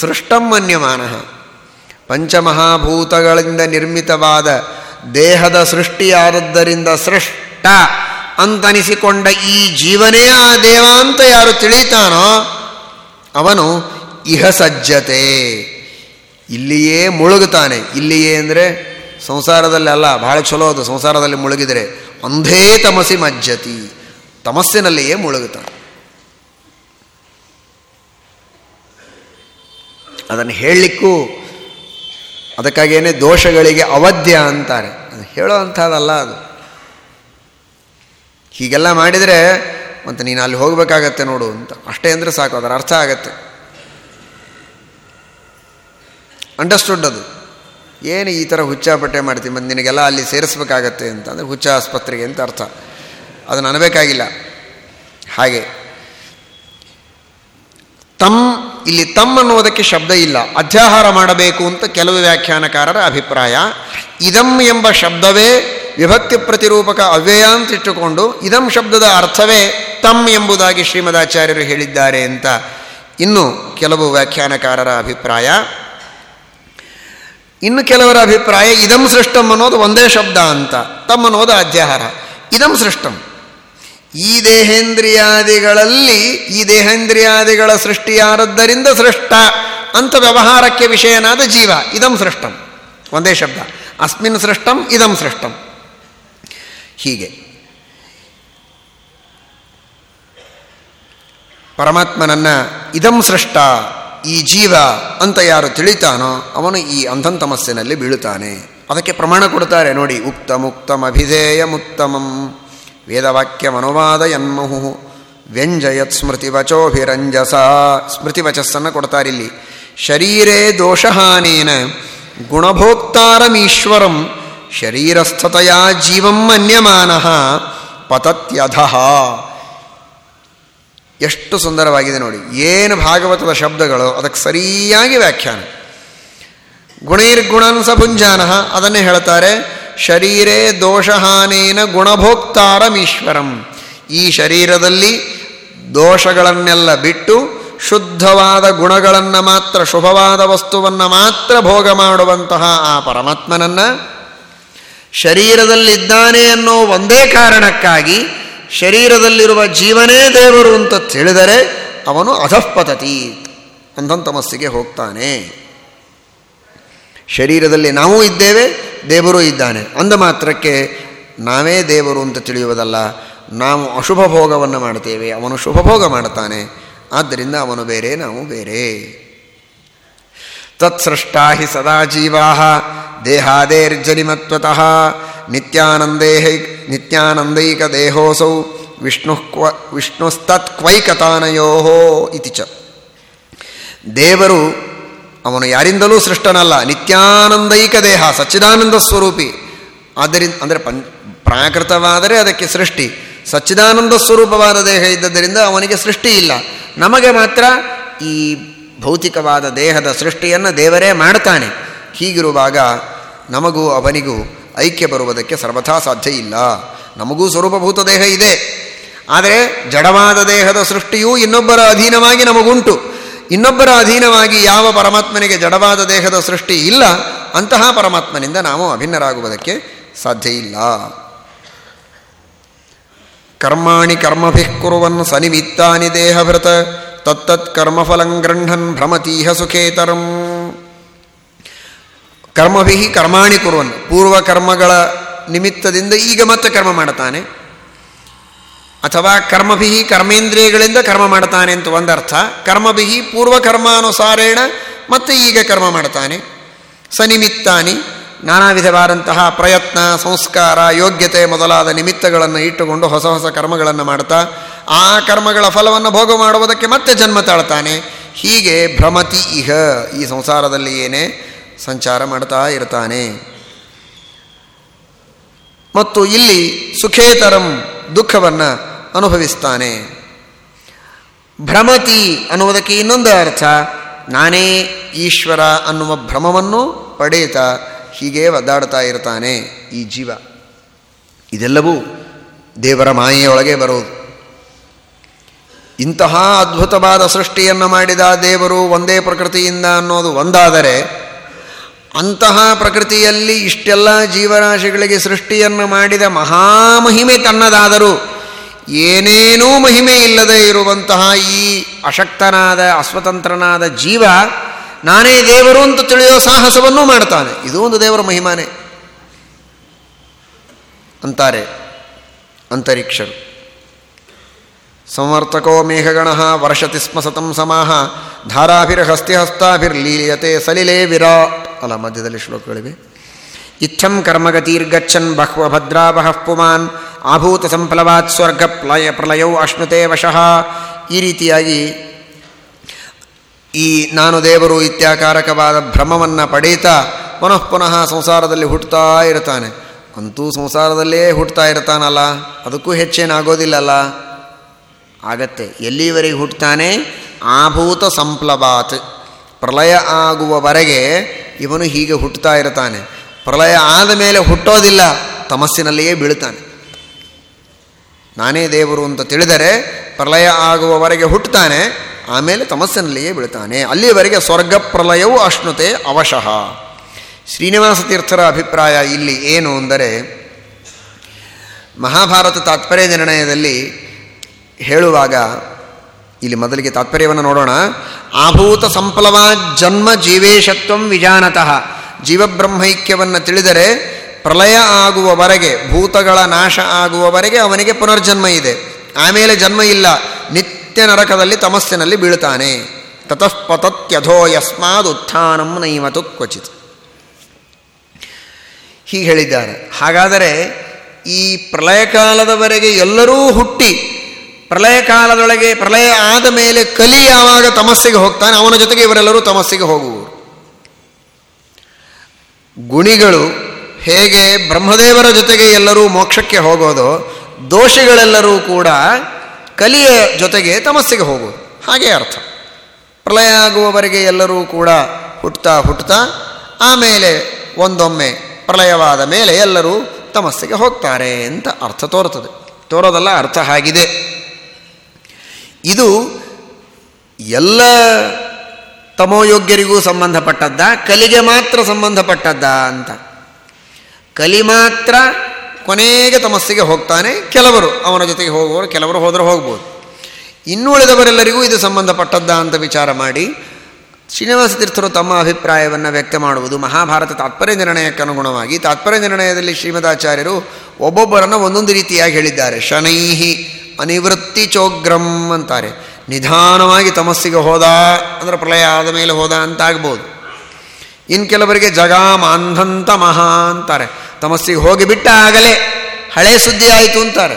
ಸೃಷ್ಟಂ ಮನ್ಯಮಾನ. ಪಂಚಮಹಾಭೂತಗಳಿಂದ ನಿರ್ಮಿತವಾದ ದೇಹದ ಸೃಷ್ಟಿಯಾದದ್ದರಿಂದ ಸೃಷ್ಟ ಅಂತನಿಸಿಕೊಂಡ ಈ ಜೀವನೇ ಆ ದೇವ ಅಂತ ಯಾರು ತಿಳಿತಾನೋ ಅವನು ಇಹ ಸಜ್ಜತೆ. ಇಲ್ಲಿಯೇ ಮುಳುಗುತ್ತಾನೆ. ಇಲ್ಲಿಯೇ ಅಂದರೆ ಸಂಸಾರದಲ್ಲಿ ಅಲ್ಲ ಭಾಳ ಚಲೋ ಅದು. ಸಂಸಾರದಲ್ಲಿ ಮುಳುಗಿದರೆ ಅಂಧೇ ತಮಸಿ ಮಜ್ಜತಿ. ತಮಸ್ಸಿನಲ್ಲಿಯೇ ಮುಳುಗುತ್ತಾನೆ. ಅದನ್ನು ಹೇಳಲಿಕ್ಕೂ ಅದಕ್ಕಾಗೇನೆ ದೋಷಗಳಿಗೆ ಅವಧ್ಯ ಅಂತಾರೆ. ಅದು ಹೇಳೋ ಅಂಥದ್ದಲ್ಲ ಅದು. ಹೀಗೆಲ್ಲ ಮಾಡಿದರೆ ಮತ್ತು ನೀನು ಅಲ್ಲಿ ಹೋಗಬೇಕಾಗತ್ತೆ ನೋಡು ಅಂತ. ಅಷ್ಟೇ ಅಂದರೆ ಸಾಕು, ಅದರ ಅರ್ಥ ಆಗತ್ತೆ. ಅಂಡರ್ಸ್ಟುಡ್ ಅದು. ಏನು ಈ ಥರ ಹುಚ್ಚಾಪಟ್ಟೆ ಮಾಡ್ತೀನಿ ಮತ್ತು ನಿನಗೆಲ್ಲ ಅಲ್ಲಿ ಸೇರಿಸ್ಬೇಕಾಗತ್ತೆ ಅಂತ. ಅಂದರೆ ಹುಚ್ಚ ಆಸ್ಪತ್ರೆಗೆ ಅಂತ ಅರ್ಥ. ಅದನ್ನು ಅನಬೇಕಾಗಿಲ್ಲ ಹಾಗೆ. ತಮ್ ಇಲ್ಲಿ ತಮ್ ಅನ್ನುವುದಕ್ಕೆ ಶಬ್ದ ಇಲ್ಲ. ಅಧ್ಯಾಹಾರ ಮಾಡಬೇಕು ಅಂತ ಕೆಲವು ವ್ಯಾಖ್ಯಾನಕಾರರ ಅಭಿಪ್ರಾಯ. ಇದಂ ಎಂಬ ಶಬ್ದವೇ ವಿಭಕ್ತಿ ಪ್ರತಿರೂಪಕ ಅವ್ಯಯ ಅಂತಿಟ್ಟುಕೊಂಡು ಇದಂ ಶಬ್ದದ ಅರ್ಥವೇ ತಮ್ ಎಂಬುದಾಗಿ ಶ್ರೀಮದಾಚಾರ್ಯರು ಹೇಳಿದ್ದಾರೆ ಅಂತ. ಇನ್ನು ಕೆಲವು ವ್ಯಾಖ್ಯಾನಕಾರರ ಅಭಿಪ್ರಾಯ. ಇನ್ನು ಕೆಲವರ ಅಭಿಪ್ರಾಯ ಇದಂ ಸೃಷ್ಟಂ ಅನ್ನೋದು ಒಂದೇ ಶಬ್ದ ಅಂತ. ತಮ್ಮ ಅನ್ನೋದು ಅಧ್ಯಾಹಾರ. ಇದಂ ಸೃಷ್ಟಂ. ಈ ದೇಹೇಂದ್ರಿಯಾದಿಗಳಲ್ಲಿ ಈ ದೇಹೇಂದ್ರಿಯಾದಿಗಳ ಸೃಷ್ಟಿಯಾದದ್ದರಿಂದ ಸೃಷ್ಟ ಅಂತ ವ್ಯವಹಾರಕ್ಕೆ ವಿಷಯನಾದ ಜೀವ, ಇದಂ ಸೃಷ್ಟಂ. ಒಂದೇ ಶಬ್ದ. ಅಸ್ಮಿನ್ ಸೃಷ್ಟಂ, ಇದಂ ಸೃಷ್ಟಂ. ಹೀಗೆ. ಪರಮಾತ್ಮನನ್ನ ಇದಂ ಸೃಷ್ಟ, ಈ ಜೀವ ಅಂತ ಯಾರು ತಿಳಿತಾನೋ ಅವನು ಈ ಅಂಧಂತಮಸ್ಸಿನಲ್ಲಿ ಬೀಳುತ್ತಾನೆ. ಅದಕ್ಕೆ ಪ್ರಮಾಣ ಕೊಡ್ತಾರೆ ನೋಡಿ ಉಕ್ತಮುಕ್ತಂ ಅಭಿಧೇಯಮುತ್ತಮಂ ವೇದವಾಕ್ಯಮನುವಾದ ಎನ್ಮುಹು ವ್ಯಂಜಯತ್ ಸ್ಮೃತಿವಚೋಭಿರಂಜಸ. ಸ್ಮೃತಿವಚಸ್ಸನ್ನು ಕೊಡ್ತಾರಿಲ್ಲಿ. ಶರೀರೇ ದೋಷಹಾನೇನ ಗುಣಭೋಕ್ತಾರಮೀಶ್ವರಂ ಶರೀರಸ್ಥತೆಯ ಜೀವಂ ಮನ್ಯಮಾನ ಪತತ್ಯಧ. ಎಷ್ಟು ಸುಂದರವಾಗಿದೆ ನೋಡಿ. ಏನು ಭಾಗವತದ ಶಬ್ದಗಳು ಅದಕ್ಕೆ ಸರಿಯಾಗಿ ವ್ಯಾಖ್ಯಾನ. ಗುಣೈರ್ಗುಣನ್ ಅದನ್ನೇ ಹೇಳ್ತಾರೆ. ಶರೀರೇ ದೋಷಹಾನೇನ ಗುಣಭೋಕ್ತಾರಮೀಶ್ವರಂ. ಈ ಶರೀರದಲ್ಲಿ ದೋಷಗಳನ್ನೆಲ್ಲ ಬಿಟ್ಟು ಶುದ್ಧವಾದ ಗುಣಗಳನ್ನು ಮಾತ್ರ, ಶುಭವಾದ ವಸ್ತುವನ್ನು ಮಾತ್ರ ಭೋಗ ಮಾಡುವಂತಹ ಆ ಪರಮಾತ್ಮನನ್ನು ಶರೀರದಲ್ಲಿದ್ದಾನೆ ಅನ್ನೋ ಒಂದೇ ಕಾರಣಕ್ಕಾಗಿ ಶರೀರದಲ್ಲಿರುವ ಜೀವನೇ ದೇವರು ಅಂತ ತಿಳಿದರೆ ಅವನು ಅಧಃಪತತಿ ಅಂಧಂತಮಸ್ಸಿಗೆ ಹೋಗ್ತಾನೆ. ಶರೀರದಲ್ಲಿ ನಾವೂ ಇದ್ದೇವೆ, ದೇವರೂ ಇದ್ದಾನೆ. ಅಂದ ಮಾತ್ರಕ್ಕೆ ನಾವೇ ದೇವರು ಅಂತ ತಿಳಿಯುವುದಲ್ಲ, ನಾವು ಅಶುಭ ಭೋಗವನ್ನು ಮಾಡ್ತೇವೆ ಅವನು ಶುಭ ಭೋಗ ಮಾಡ್ತಾನೆ ಆದ್ದರಿಂದ ಅವನು ಬೇರೆ, ನಾವು ಬೇರೆ. ತತ್ಸೃಷ್ಟಾ ಹಿ ಸದಾ ಜೀವಾ, ದೇಹಾದೇರ್ಜನಿಮತ್ವತಃ ನಿತ್ಯಾನಂದೇ ನಿತ್ಯಾನಂದೈಕ ದೇಹೋಸೌ, ವಿಷ್ಣು ಕ್ವ ವಿಷ್ಣುಸ್ತತ್ಕ್ವೈಕತಾನಯೋ ಇತಿ ಚ. ದೇವರು ಅವನು ಯಾರಿಂದಲೂ ಸೃಷ್ಟನಲ್ಲ, ನಿತ್ಯಾನಂದೈಕ ದೇಹ, ಸಚ್ಚಿದಾನಂದ ಸ್ವರೂಪಿ. ಆದ್ದರಿಂದ ಅಂದರೆ ಪಂ ಪ್ರಾಕೃತವಾದರೆ ಅದಕ್ಕೆ ಸೃಷ್ಟಿ. ಸಚ್ಚಿದಾನಂದ ಸ್ವರೂಪವಾದ ದೇಹ ಇದ್ದದರಿಂದ ಅವನಿಗೆ ಸೃಷ್ಟಿ ಇಲ್ಲ. ನಮಗೆ ಮಾತ್ರ ಈ ಭೌತಿಕವಾದ ದೇಹದ ಸೃಷ್ಟಿಯನ್ನು ದೇವರೇ ಮಾಡ್ತಾನೆ. ಹೀಗಿರುವಾಗ ನಮಗೂ ಅವನಿಗೂ ಐಕ್ಯ ಬರುವುದಕ್ಕೆ ಸರ್ವಥಾ ಸಾಧ್ಯ ಇಲ್ಲ. ನಮಗೂ ಸ್ವರೂಪಭೂತ ದೇಹ ಇದೆ. ಆದರೆ ಜಡವಾದ ದೇಹದ ಸೃಷ್ಟಿಯೂ ಇನ್ನೊಬ್ಬರ ಅಧೀನವಾಗಿ ನಮಗುಂಟು. ಇನ್ನೊಬ್ಬರ ಅಧೀನವಾಗಿ ಯಾವ ಪರಮಾತ್ಮನಿಗೆ ಜಡವಾದ ದೇಹದ ಸೃಷ್ಟಿ ಇಲ್ಲ, ಅಂತಹ ಪರಮಾತ್ಮನಿಂದ ನಾವು ಅಭಿನ್ನರಾಗುವುದಕ್ಕೆ ಸಾಧ್ಯ ಇಲ್ಲ. ಕರ್ಮಾಣಿ ಕರ್ಮಭಿಃ ಕುರುವನ್ ಸನಿಮಿತ್ತಾನಿ ದೇಹಭೃತ, ತತ್ತತ್ ಕರ್ಮಫಲಂ ಗೃಹನ್ ಭ್ರಮತೀಹ ಸುಖೇತರಂ. ಕರ್ಮಭಿ ಕರ್ಮಾಣಿ ಕುರುವನ್ ಪೂರ್ವ ಕರ್ಮಗಳ ನಿಮಿತ್ತದಿಂದ ಈಗ ಮತ್ತೆ ಕರ್ಮ ಮಾಡ್ತಾನೆ. ಅಥವಾ ಕರ್ಮಭಿಹಿ ಕರ್ಮೇಂದ್ರಿಯಗಳಿಂದ ಕರ್ಮ ಮಾಡ್ತಾನೆ ಅಂತ ಒಂದರ್ಥ. ಕರ್ಮಭಿಹಿ ಪೂರ್ವಕರ್ಮಾನುಸಾರೇಣ ಮತ್ತು ಈಗ ಕರ್ಮ ಮಾಡ್ತಾನೆ. ಸನಿಮಿತ್ತಾನಿ ನಾನಾ ವಿಧವಾದಂತಹ ಪ್ರಯತ್ನ, ಸಂಸ್ಕಾರ, ಯೋಗ್ಯತೆ ಮೊದಲಾದ ನಿಮಿತ್ತಗಳನ್ನು ಇಟ್ಟುಕೊಂಡು ಹೊಸ ಹೊಸ ಕರ್ಮಗಳನ್ನು ಮಾಡ್ತಾ, ಆ ಕರ್ಮಗಳ ಫಲವನ್ನು ಭೋಗ ಮಾಡುವುದಕ್ಕೆ ಮತ್ತೆ ಜನ್ಮ ತಾಳ್ತಾನೆ. ಹೀಗೆ ಭ್ರಮತಿ ಇಹ ಈ ಸಂಸಾರದಲ್ಲಿ ಏನೇ ಸಂಚಾರ ಮಾಡ್ತಾ ಇರ್ತಾನೆ. ಮತ್ತು ಇಲ್ಲಿ ಸುಖೇತರಂ ದುಃಖವನ್ನು ಅನುಭವಿಸ್ತಾನೆ. ಭ್ರಮತಿ ಅನ್ನುವುದಕ್ಕೆ ಇನ್ನೊಂದು ಅರ್ಥ, ನಾನೇ ಈಶ್ವರ ಅನ್ನುವ ಭ್ರಮವನ್ನು ಪಡೆಯುತ್ತಾ ಹೀಗೆ ಒದ್ದಾಡ್ತಾ ಇರ್ತಾನೆ ಈ ಜೀವ. ಇದೆಲ್ಲವೂ ದೇವರ ಮಾಯೆಯೊಳಗೆ ಬರೋದು ಇಂತಹ ಅದ್ಭುತವಾದ ಸೃಷ್ಟಿಯನ್ನು ಮಾಡಿದ ದೇವರು ಒಂದೇ ಪ್ರಕೃತಿಯಿಂದ ಅನ್ನೋದು ಒಂದಾದರೆ ಅಂತಹ ಪ್ರಕೃತಿಯಲ್ಲಿ ಇಷ್ಟೆಲ್ಲ ಜೀವರಾಶಿಗಳಿಗೆ ಸೃಷ್ಟಿಯನ್ನು ಮಾಡಿದ ಮಹಾಮಹಿಮೆ ತನ್ನದಾದರೂ ಏನೇನೂ ಮಹಿಮೆ ಇಲ್ಲದೆ ಇರುವಂತಹ ಈ ಅಶಕ್ತನಾದ, ಅಸ್ವತಂತ್ರನಾದ ಜೀವ ನಾನೇ ದೇವರು ಅಂತ ತಿಳಿಯೋ ಸಾಹಸವನ್ನೂ ಮಾಡ್ತಾನೆ. ಇದು ಒಂದು ದೇವರ ಮಹಿಮಾನೆ ಅಂತಾರೆ ಅಂತರಿಕ್ಷರು. ಸಂವರ್ತಕೋ ಮೇಘಗಣ ವರ್ಷತಿ ಸ್ಮ ಸತಂ ಸಮಾಹ ಧಾರಾಭಿರ್ಹಸ್ತಿಹಸ್ತಾಭಿರ್ಲೀಯತೆ ಸಲಿಲೇ ವಿರಾಟ್ ಅಲ್ಲ, ಮಧ್ಯದಲ್ಲಿ ಶ್ಲೋಕಗಳಿವೆ. ಇಚ್ಛಂ ಕರ್ಮಗತಿರ್ಗಚ್ಚನ್ ಬಹ್ವ ಭದ್ರಾವಹ ಪುಮಾನ್ ಆಭೂತ ಸಂಪ್ಲವಾತ್ ಸ್ವರ್ಗ ಪ್ಲಯ ಪ್ರಲಯೌ ಅಶ್ನುತೆ ವಶಃ. ಈ ರೀತಿಯಾಗಿ ಈ ನಾನು ದೇವರು ಇತ್ಯಾಕಾರಕವಾದ ಭ್ರಮವನ್ನು ಪಡೀತಾ ಪುನಃ ಪುನಃ ಸಂಸಾರದಲ್ಲಿ ಹುಟ್ಟುತ್ತಾ ಇರ್ತಾನೆ. ಅಂತೂ ಸಂಸಾರದಲ್ಲೇ ಹುಟ್ಟುತ್ತಾ ಇರ್ತಾನಲ್ಲ, ಅದಕ್ಕೂ ಹೆಚ್ಚೇನಾಗೋದಿಲ್ಲಲ್ಲ. ಆಗತ್ತೆ, ಎಲ್ಲಿವರೆಗೆ ಹುಟ್ಟುತ್ತಾನೆ ಆಭೂತ ಸಂಪ್ಲವಾತ್. ಪ್ರಳಯ ಆಗುವವರೆಗೆ ಇವನು ಹೀಗೆ ಹುಟ್ಟುತ್ತಾ ಇರ್ತಾನೆ ಪ್ರಳಯ ಆದ ಮೇಲೆ ಹುಟ್ಟೋದಿಲ್ಲ, ತಮಸ್ಸಿನಲ್ಲಿಯೇ ಬೀಳ್ತಾನೆ ನಾನೇ ದೇವರು ಅಂತ ತಿಳಿದರೆ ಪ್ರಳಯ ಆಗುವವರೆಗೆ ಹುಟ್ಟುತ್ತಾನೆ, ಆಮೇಲೆ ತಮಸ್ಸಿನಲ್ಲಿಯೇ ಬೀಳ್ತಾನೆ ಅಲ್ಲಿವರೆಗೆ ಸ್ವರ್ಗ ಪ್ರಲಯವೂ ಅಷ್ಣುತೆ ಅವಶಃ. ಶ್ರೀನಿವಾಸ ತೀರ್ಥರ ಅಭಿಪ್ರಾಯ ಇಲ್ಲಿ ಏನು ಅಂದರೆ, ಮಹಾಭಾರತ ತಾತ್ಪರ್ಯ ನಿರ್ಣಯದಲ್ಲಿ ಹೇಳುವಾಗ ಇಲ್ಲಿ ಮೊದಲಿಗೆ ತಾತ್ಪರ್ಯವನ್ನು ನೋಡೋಣ. ಆಭೂತ ಸಂಪ್ಲವ ಜನ್ಮ ಜೀವೇಶತ್ವಂ ವಿಜಾನತಃ. ಜೀವಬ್ರಹ್ಮೈಕ್ಯವನ್ನು ತಿಳಿದರೆ ಪ್ರಲಯ ಆಗುವವರೆಗೆ, ಭೂತಗಳ ನಾಶ ಆಗುವವರೆಗೆ ಅವನಿಗೆ ಪುನರ್ಜನ್ಮ ಇದೆ. ಆಮೇಲೆ ಜನ್ಮ ಇಲ್ಲ. ನಿತ್ಯ ನರಕದಲ್ಲಿ ತಮಸ್ಸಿನಲ್ಲಿ ಬೀಳ್ತಾನೆ ತತಃಪತತ್ಯಧೋ ಯಸ್ಮಾದ ಉತ್ಥಾನಂ ನೈವತು ಕ್ವಚಿತ್. ಹೀಗೆ ಹೇಳಿದ್ದಾರೆ. ಹಾಗಾದರೆ ಈ ಪ್ರಳಯ ಕಾಲದವರೆಗೆ ಎಲ್ಲರೂ ಹುಟ್ಟಿ ಪ್ರಳಯ ಕಾಲದೊಳಗೆ ಪ್ರಳಯ ಆದ ಮೇಲೆ ಕಲಿ ಯಾವಾಗ ತಮಸ್ಸಿಗೆ ಹೋಗ್ತಾನೆ, ಅವನ ಜೊತೆಗೆ ಇವರೆಲ್ಲರೂ ತಮಸ್ಸಿಗೆ ಹೋಗುವರು. ಗುಣಿಗಳು ಹೇಗೆ ಬ್ರಹ್ಮದೇವರ ಜೊತೆಗೆ ಎಲ್ಲರೂ ಮೋಕ್ಷಕ್ಕೆ ಹೋಗೋದೋ, ದೋಷಿಗಳೆಲ್ಲರೂ ಕೂಡ ಕಲಿಯ ಜೊತೆಗೆ ತಮಸ್ಸಿಗೆ ಹೋಗೋದು ಹಾಗೆ ಅರ್ಥ. ಪ್ರಳಯ ಆಗುವವರೆಗೆ ಎಲ್ಲರೂ ಕೂಡ ಹುಟ್ಟುತ್ತಾ ಹುಟ್ಟುತ್ತಾ ಆಮೇಲೆ ಒಂದೊಮ್ಮೆ ಪ್ರಳಯವಾದ ಮೇಲೆ ಎಲ್ಲರೂ ತಮಸ್ಸಿಗೆ ಹೋಗ್ತಾರೆ ಅಂತ ಅರ್ಥ ತೋರುತ್ತದೆ. ತೋರೋದಲ್ಲ ಅರ್ಥ ಆಗಿದೆ. ಇದು ಎಲ್ಲ ತಮೋಯೋಗ್ಯರಿಗೂ ಸಂಬಂಧಪಟ್ಟದ್ದ, ಕಲಿಗೆ ಮಾತ್ರ ಸಂಬಂಧಪಟ್ಟದ್ದ ಅಂತ. ಕಲಿ ಮಾತ್ರ ಕೊನೆಗೆ ತಮಸ್ಸಿಗೆ ಹೋಗ್ತಾನೆ ಕೆಲವರು, ಅವನ ಜೊತೆಗೆ ಹೋಗುವವರು ಕೆಲವರು ಹೋದರೆ ಹೋಗ್ಬೋದು. ಇನ್ನುಳಿದವರೆಲ್ಲರಿಗೂ ಇದು ಸಂಬಂಧಪಟ್ಟದ್ದ ಅಂತ ವಿಚಾರ ಮಾಡಿ, ಶ್ರೀನಿವಾಸ ತೀರ್ಥರು ತಮ್ಮ ಅಭಿಪ್ರಾಯವನ್ನು ವ್ಯಕ್ತ ಮಾಡುವುದು ಮಹಾಭಾರತ ತಾತ್ಪರ್ಯ ನಿರ್ಣಯಕ್ಕೆ ಅನುಗುಣವಾಗಿ, ತಾತ್ಪರ್ಯ ನಿರ್ಣಯದಲ್ಲಿ ಶ್ರೀಮದಾಚಾರ್ಯರು ಒಬ್ಬೊಬ್ಬರನ್ನು ಒಂದೊಂದು ರೀತಿಯಾಗಿ ಹೇಳಿದ್ದಾರೆ. ಶನೈಹಿ ಅನಿವೃತ್ತಿ ಚೋಗ್ರಂ ಅಂತಾರೆ. ನಿಧಾನವಾಗಿ ತಮಸ್ಸಿಗೆ ಹೋದ, ಅಂದರೆ ಪ್ರಳಯ ಆದ ಮೇಲೆ ಹೋದ ಅಂತಾಗ್ಬೋದು. ಇನ್ನು ಕೆಲವರಿಗೆ ಜಗಾಮಾಂಧಂತ ಮಹಾ ಅಂತಾರೆ. ತಮಸ್ಸಿಗೆ ಹೋಗಿಬಿಟ್ಟ ಆಗಲೇ ಹಳೆ ಸುದ್ದಿ ಆಯಿತು ಅಂತಾರೆ.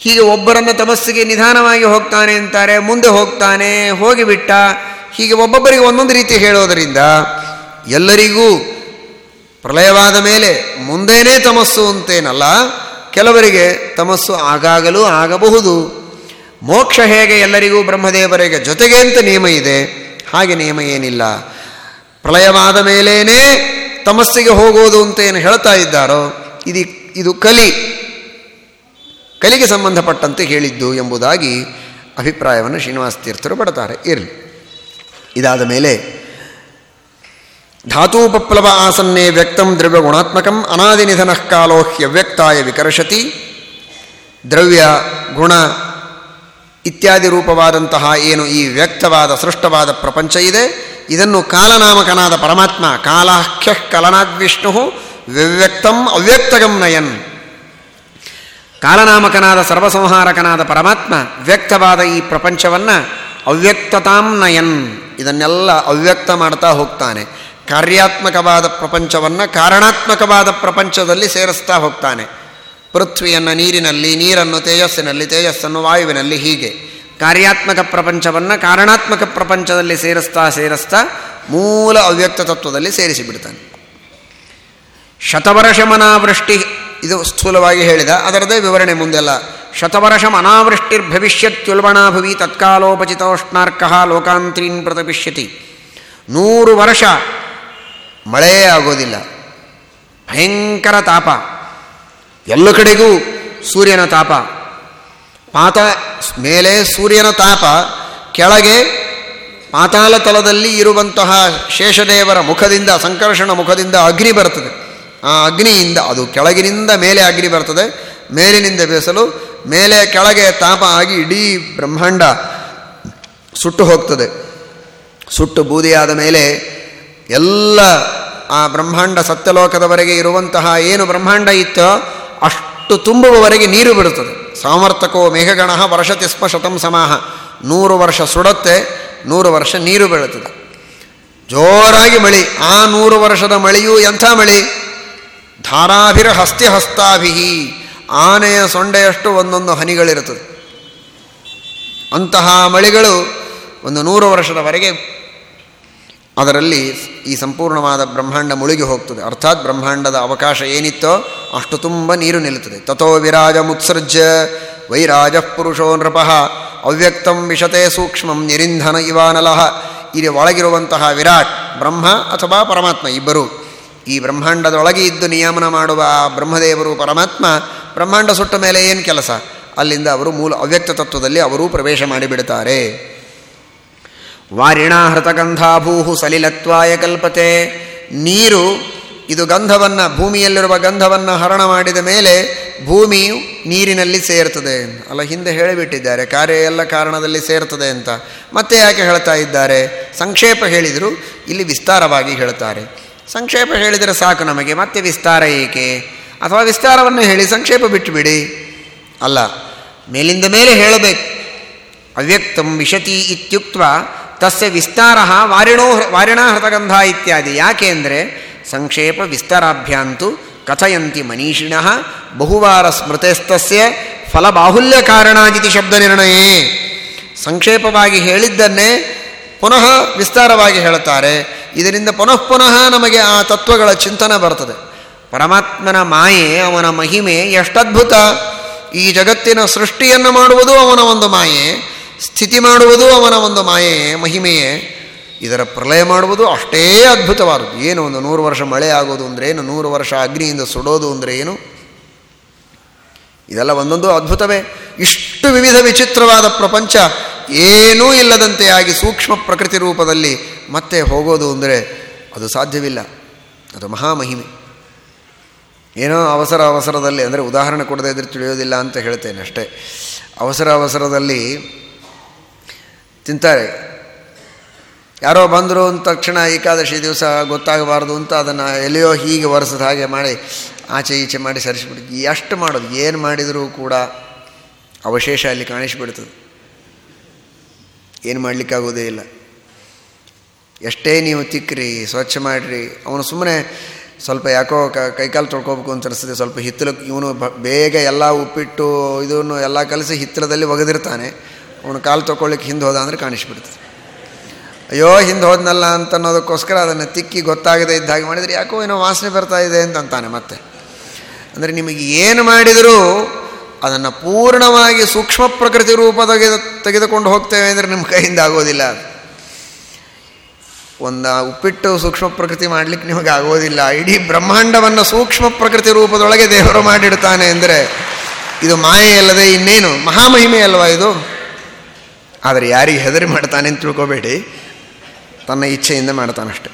ಹೀಗೆ ಒಬ್ಬರನ್ನು ತಮಸ್ಸಿಗೆ ನಿಧಾನವಾಗಿ ಹೋಗ್ತಾನೆ ಅಂತಾರೆ, ಮುಂದೆ ಹೋಗ್ತಾನೆ ಹೋಗಿಬಿಟ್ಟ ಹೀಗೆ ಒಬ್ಬೊಬ್ಬರಿಗೆ ಒಂದೊಂದು ರೀತಿ ಹೇಳೋದರಿಂದ ಎಲ್ಲರಿಗೂ ಪ್ರಳಯವಾದ ಮೇಲೆ ಮುಂದೇನೇ ತಮಸ್ಸು ಅಂತೇನಲ್ಲ ಕೆಲವರಿಗೆ ತಮಸ್ಸು ಆಗಾಗಲೂ ಆಗಬಹುದು. ಮೋಕ್ಷ ಹೇಗೆ ಎಲ್ಲರಿಗೂ ಬ್ರಹ್ಮದೇವರಿಗೆ ಜೊತೆಗೆ ಅಂತ ನಿಯಮ ಇದೆ. ಹಾಗೆ ನಿಯಮ ಏನಿಲ್ಲ. ಪ್ರಳಯವಾದ ಮೇಲೇನೇ ತಮಸ್ಸಿಗೆ ಹೋಗೋದು ಅಂತ ಏನು ಹೇಳ್ತಾ ಇದ್ದಾರೋ, ಇದು ಇದು ಕಲಿ. ಕಲಿಗೆ ಸಂಬಂಧಪಟ್ಟಂತೆ ಹೇಳಿದ್ದು ಎಂಬುದಾಗಿ ಅಭಿಪ್ರಾಯವನ್ನು ಶ್ರೀನಿವಾಸ ತೀರ್ಥರು ಪಡ್ತಾರೆ. ಇರಲಿ. ಇದಾದ ಮೇಲೆ ಧಾತೂಪಪ್ಲವ ಆಸನ್ನೇ ವ್ಯಕ್ತಂ ದ್ರವ್ಯ ಗುಣಾತ್ಮಕಂ ಅನಾದಿನಿಧನ ಕಾಲೋ ಹ್ಯವ್ಯಕ್ತಾಯ ವಿಕರ್ಷತಿ ದ್ರವ್ಯ ಗುಣ ಇತ್ಯಾದಿ ರೂಪವಾದಂತಹ ಏನು ಈ ವ್ಯಕ್ತವಾದ ಸೃಷ್ಟವಾದ ಪ್ರಪಂಚ ಇದೆ ಇದನ್ನು ಕಾಲನಾಮಕನಾದ ಪರಮಾತ್ಮ ಕಾಲಾಖ್ಯ ಕಲನಾದ್ವಿಷ್ಣು ವ್ಯವ್ಯಕ್ತಂ ಅವ್ಯಕ್ತಗಂ ನಯನ್ ಕಾಲನಾಮಕನಾದ ಸರ್ವಸಂಹಾರಕನಾದ ಪರಮಾತ್ಮ ವ್ಯಕ್ತವಾದ ಈ ಪ್ರಪಂಚವನ್ನು ಅವ್ಯಕ್ತತಾಂ ನಯನ್ ಇದನ್ನೆಲ್ಲ ಅವ್ಯಕ್ತ ಮಾಡ್ತಾ ಹೋಗ್ತಾನೆ ಕಾರ್ಯಾತ್ಮಕವಾದ ಪ್ರಪಂಚವನ್ನು ಕಾರಣಾತ್ಮಕವಾದ ಪ್ರಪಂಚದಲ್ಲಿ ಸೇರಿಸ್ತಾ ಹೋಗ್ತಾನೆ. ಪೃಥ್ವಿಯನ್ನು ನೀರಿನಲ್ಲಿ, ನೀರನ್ನು ತೇಜಸ್ಸಿನಲ್ಲಿ, ತೇಜಸ್ಸನ್ನು ವಾಯುವಿನಲ್ಲಿ ಹೀಗೆ. ಕಾರ್ಯಾತ್ಮಕ ಪ್ರಪಂಚವನ್ನು ಕಾರಣಾತ್ಮಕ ಪ್ರಪಂಚದಲ್ಲಿ ಸೇರಿಸ್ತಾ ಸೇರಿಸ್ತಾ ಮೂಲ ಅವ್ಯಕ್ತ ತತ್ವದಲ್ಲಿ ಸೇರಿಸಿಬಿಡ್ತಾನೆ ಶತವರ್ಷಮನಾವೃಷ್ಟಿ, ಇದು ಸ್ಥೂಲವಾಗಿ ಹೇಳಿದ, ಅದರದೇ ವಿವರಣೆ ಮುಂದೆಲ್ಲ. ಶತವರ್ಷಂ ಅನಾವೃಷ್ಟಿರ್ಭವಿಷ್ಯತ್ಯುಲ್ಬಣಾಭುವಿ ತತ್ಕಾಲೋಪಚಿತೋಷ್ಣಾರ್ಕಃ ಲೋಕಾಂತ್ರೀನ್ ಪ್ರತಪಿಷ್ಯತಿ. ನೂರು ವರ್ಷ ಮಳೆಯೇ ಆಗೋದಿಲ್ಲ. ಭಯಂಕರ ತಾಪ. ಎಲ್ಲ ಕಡೆಗೂ ಸೂರ್ಯನ ತಾಪ. ಪಾತ ಮೇಲೆ ಸೂರ್ಯನ ತಾಪ, ಕೆಳಗೆ ಪಾತಾಳ ತಲದಲ್ಲಿ ಇರುವಂತಹ ಶೇಷದೇವರ ಮುಖದಿಂದ, ಸಂಕರ್ಷಣ ಮುಖದಿಂದ ಅಗ್ನಿ ಬರ್ತದೆ ಆ ಅಗ್ನಿಯಿಂದ, ಅದು ಕೆಳಗಿನಿಂದ ಮೇಲೆ ಅಗ್ನಿ ಬರ್ತದೆ, ಮೇಲಿನಿಂದ ಬೇಸಲು, ಮೇಲೆ ಕೆಳಗೆ ತಾಪ ಆಗಿ ಇಡೀ ಬ್ರಹ್ಮಾಂಡ ಸುಟ್ಟು ಹೋಗ್ತದೆ. ಸುಟ್ಟು ಬೂದಿಯಾದ ಮೇಲೆ ಎಲ್ಲ ಆ ಬ್ರಹ್ಮಾಂಡ ಸತ್ಯಲೋಕದವರೆಗೆ ಇರುವಂತಹ ಏನು ಬ್ರಹ್ಮಾಂಡ ಇತ್ತೋ ಅಷ್ಟು ತುಂಬುವವರೆಗೆ ನೀರು ಬಿಡುತ್ತದೆ. ಸಾಮರ್ಥಕೋ ಮೇಘಗಣ ವರ್ಷತಿ ಸ್ಪಶತಂ ಸಮಾಹ. ನೂರು ವರ್ಷ ಸುಡತ್ತೆ, ನೂರು ವರ್ಷ ನೀರು ಬೀಳುತ್ತದೆ. ಜೋರಾಗಿ ಮಳಿ, ಆ ನೂರು ವರ್ಷದ ಮಳೆಯೂ ಎಂಥ ಮಳಿ? ಧಾರಾಭಿರ ಹಸ್ತಿ ಹಸ್ತಾಭಿಹಿ. ಆನೆಯ ಸೊಂಡೆಯಷ್ಟು ಒಂದೊಂದು ಹನಿಗಳಿರುತ್ತದೆ. ಅಂತಹ ಮಳೆಗಳು ಒಂದು ನೂರು ವರ್ಷದವರೆಗೆ ಅದರಲ್ಲಿ ಈ ಸಂಪೂರ್ಣವಾದ ಬ್ರಹ್ಮಾಂಡ ಮುಳುಗಿ ಹೋಗ್ತದೆ. ಅರ್ಥಾತ್ ಬ್ರಹ್ಮಾಂಡದ ಅವಕಾಶ ಏನಿತ್ತೋ ಅಷ್ಟು ತುಂಬ ನೀರು ನಿಲ್ಲುತ್ತದೆ. ತಥೋ ವಿರಾಜ ಮುತ್ಸರ್ಜ ವೈರಾಜ ಪುರುಷೋ ನೃಪಃ ಅವ್ಯಕ್ತಂ ವಿಷತೆ ಸೂಕ್ಷ್ಮಂ ನಿರಿಂಧನ ಇವಾನಲಹ ಇಲ್ಲಿ ಒಳಗಿರುವಂತಹ ವಿರಾಟ್, ಬ್ರಹ್ಮ ಅಥವಾ ಪರಮಾತ್ಮ ಇಬ್ಬರು. ಈ ಬ್ರಹ್ಮಾಂಡದೊಳಗೆ ಇದ್ದು ನಿಯಮನ ಮಾಡುವ ಆ ಬ್ರಹ್ಮದೇವರು ಪರಮಾತ್ಮ, ಬ್ರಹ್ಮಾಂಡ ಸುಟ್ಟ ಮೇಲೆ ಏನು ಕೆಲಸ? ಅಲ್ಲಿಂದ ಅವರು ಮೂಲ ಅವ್ಯಕ್ತ ತತ್ವದಲ್ಲಿ ಅವರೂ ಪ್ರವೇಶ ಮಾಡಿಬಿಡ್ತಾರೆ ವಾರಿಣಾ ಹೃತಗಂಧಾಭೂಹು ಸಲಿಲತ್ವಾಯ ಕಲ್ಪತೆ. ನೀರು, ಇದು ಗಂಧವನ್ನು, ಭೂಮಿಯಲ್ಲಿರುವ ಗಂಧವನ್ನು ಹರಣ ಮಾಡಿದ ಮೇಲೆ ಭೂಮಿಯು ನೀರಿನಲ್ಲಿ ಸೇರ್ತದೆ ಅಲ್ಲ, ಹಿಂದೆ ಹೇಳಿಬಿಟ್ಟಿದ್ದಾರೆ, ಕಾರ್ಯ ಎಲ್ಲ ಕಾರಣದಲ್ಲಿ ಸೇರ್ತದೆ ಅಂತ. ಮತ್ತೆ ಯಾಕೆ ಹೇಳ್ತಾ ಇದ್ದಾರೆ? ಸಂಕ್ಷೇಪ ಹೇಳಿದರು, ಇಲ್ಲಿ ವಿಸ್ತಾರವಾಗಿ ಹೇಳ್ತಾರೆ. ಸಂಕ್ಷೇಪ ಹೇಳಿದರೆ ಸಾಕು ನಮಗೆ, ಮತ್ತೆ ವಿಸ್ತಾರ ಏಕೆ? ಅಥವಾ ವಿಸ್ತಾರವನ್ನು ಹೇಳಿ, ಸಂಕ್ಷೇಪ ಬಿಟ್ಟುಬಿಡಿ. ಅಲ್ಲ, ಮೇಲಿಂದ ಮೇಲೆ ಹೇಳಬೇಕು. ಅವ್ಯಕ್ತಂ ವಿಶತಿ ಇತ್ಯುಕ್ತ ತಸ್ಯ ವಿಸ್ತಾರ ವಾರಿಣೋ ವಾರಿಣಾ ಹೃತಗಂಧ ಇತ್ಯಾದಿ. ಯಾಕೆ ಅಂದರೆ ಸಂಕ್ಷೇಪ ವಿಸ್ತಾರಾಭ್ಯಾಂತು ಕಥಯಂತಿ ಮನೀಷಿಣ ಬಹುವಾರ ಸ್ಮೃತೆಸ್ತಸ್ಯ ಫಲಬಾಹುಲ್ಯ ಕಾರಣಾದಿತಿ ಶಬ್ದ ನಿರ್ಣಯೇ. ಸಂಕ್ಷೇಪವಾಗಿ ಹೇಳಿದ್ದನ್ನೇ ಪುನಃ ವಿಸ್ತಾರವಾಗಿ ಹೇಳುತ್ತಾರೆ. ಇದರಿಂದ ಪುನಃ ಪುನಃ ನಮಗೆ ಆ ತತ್ವಗಳ ಚಿಂತನೆ ಬರ್ತದೆ. ಪರಮಾತ್ಮನ ಮಾಯೆ ಅವನ ಮಹಿಮೆ ಎಷ್ಟದ್ಭುತ. ಈ ಜಗತ್ತಿನ ಸೃಷ್ಟಿಯನ್ನು ಮಾಡುವುದು ಅವನ ಒಂದು ಮಾಯೆ. ಸ್ಥಿತಿ ಮಾಡುವುದು ಅವನ ಒಂದು ಮಾಯೆಯೇ ಮಹಿಮೆಯೇ. ಇದರ ಪ್ರಲಯ ಮಾಡುವುದು ಅಷ್ಟೇ ಅದ್ಭುತವಾದದ್ದು. ಏನು ಒಂದು ನೂರು ವರ್ಷ ಮಳೆ ಆಗೋದು ಅಂದರೆ ಏನು, ನೂರು ವರ್ಷ ಅಗ್ನಿಯಿಂದ ಸುಡೋದು ಅಂದರೆ ಏನು? ಇದೆಲ್ಲ ಒಂದೊಂದು ಅದ್ಭುತವೇ. ಇಷ್ಟು ವಿವಿಧ ವಿಚಿತ್ರವಾದ ಪ್ರಪಂಚ ಏನೂ ಇಲ್ಲದಂತೆ ಆಗಿ ಸೂಕ್ಷ್ಮ ಪ್ರಕೃತಿ ರೂಪದಲ್ಲಿ ಮತ್ತೆ ಹೋಗೋದು ಅಂದರೆ ಅದು ಸಾಧ್ಯವಿಲ್ಲ. ಅದು ಮಹಾಮಹಿಮೆ. ಏನೋ ಅವಸರ ಅವಸರದಲ್ಲಿ, ಅಂದರೆ ಉದಾಹರಣೆ ಕೊಡದೇ ಇದ್ರೆ ತಿಳಿಯೋದಿಲ್ಲ ಅಂತ ಹೇಳ್ತೇನೆ ಅಷ್ಟೇ. ಅವಸರ ಅವಸರದಲ್ಲಿ ತಿಂತಾರೆ. ಯಾರೋ ಬಂದರು ಅಂದ ತಕ್ಷಣ ಏಕಾದಶಿ ದಿವಸ ಗೊತ್ತಾಗಬಾರ್ದು ಅಂತ ಅದನ್ನು ಎಲ್ಲಿಯೋ ಹೀಗೆ ಒರೆಸದ ಹಾಗೆ ಮಾಡಿ ಆಚೆ ಈಚೆ ಮಾಡಿ ಸರಿಸಿಬಿಡ್ತೀವಿ ಎಷ್ಟು ಮಾಡೋದು? ಏನು ಮಾಡಿದರೂ ಕೂಡ ಅವಶೇಷ ಅಲ್ಲಿ ಕಾಣಿಸಿಬಿಡ್ತದೆ. ಏನು ಮಾಡಲಿಕ್ಕಾಗೋದೇ ಇಲ್ಲ. ಎಷ್ಟೇ ನೀವು ತಿಕ್ಕ್ರಿ ಸ್ವಚ್ಛ ಮಾಡಿರಿ. ಅವನು ಸುಮ್ಮನೆ ಸ್ವಲ್ಪ ಯಾಕೋ ಕೈಕಾಲು ತೊಳ್ಕೋಬೇಕು ಅಂತ ಅನಿಸ್ತದೆ ಸ್ವಲ್ಪ ಹಿತ್ತಲಕ್ಕೆ ಇವನು ಬೇಗ ಎಲ್ಲ ಉಪ್ಪಿಟ್ಟು, ಇದನ್ನು ಎಲ್ಲ ಕಲಸಿ ಹಿತ್ತಲದಲ್ಲಿ ಒಗೆದಿರ್ತಾನೆ. ಅವನು ಕಾಲು ತೊಗೊಳ್ಳಿಕ್ಕೆ ಹಿಂದೆ ಹೋದ ಅಂದರೆ ಕಾಣಿಸ್ಬಿಡ್ತದೆ. ಅಯ್ಯೋ, ಹಿಂದೆ ಹೋದ್ನಲ್ಲ ಅಂತ ಅನ್ನೋದಕ್ಕೋಸ್ಕರ ಅದನ್ನು ತಿಕ್ಕಿ ಗೊತ್ತಾಗದೇ ಇದ್ದ ಹಾಗೆ ಮಾಡಿದರೆ ಯಾಕೋ ಏನೋ ವಾಸನೆ ಬರ್ತಾ ಇದೆ ಅಂತಂತಾನೆ ಮತ್ತೆ. ಅಂದರೆ ನಿಮಗೆ ಏನು ಮಾಡಿದರೂ ಅದನ್ನು ಪೂರ್ಣವಾಗಿ ಸೂಕ್ಷ್ಮ ಪ್ರಕೃತಿ ರೂಪ ತೆಗೆದು ತೆಗೆದುಕೊಂಡು ಹೋಗ್ತೇವೆ ಅಂದರೆ ನಿಮ್ಮ ಕೈಯಿಂದ ಆಗೋದಿಲ್ಲ ಒಂದು ಉಪ್ಪಿಟ್ಟು ಸೂಕ್ಷ್ಮ ಪ್ರಕೃತಿ ಮಾಡಲಿಕ್ಕೆ ನಿಮಗೆ ಆಗೋದಿಲ್ಲ. ಇಡೀ ಬ್ರಹ್ಮಾಂಡವನ್ನು ಸೂಕ್ಷ್ಮ ಪ್ರಕೃತಿ ರೂಪದೊಳಗೆ ದೇವರು ಮಾಡಿಡ್ತಾನೆ ಅಂದರೆ ಇದು ಮಾಯೆ ಅಲ್ಲದೆ ಇನ್ನೇನು ಮಹಾಮಹಿಮೆ ಅಲ್ವಾ ಇದು? ಆದರೆ ಯಾರಿಗೆ ಹೆದರಿ ಮಾಡ್ತಾನೆ ಅಂತ ತಿಳ್ಕೊಬೇಡಿ. ತನ್ನ ಇಚ್ಛೆಯಿಂದ ಮಾಡ್ತಾನಷ್ಟೆ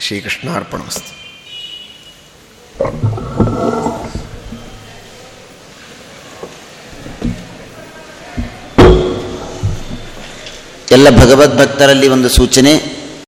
ಶ್ರೀಕೃಷ್ಣ ಅರ್ಪಣಮಸ್ತು ಎಲ್ಲ ಭಗವದ್ಭಕ್ತರಲ್ಲಿ ಒಂದು ಸೂಚನೆ.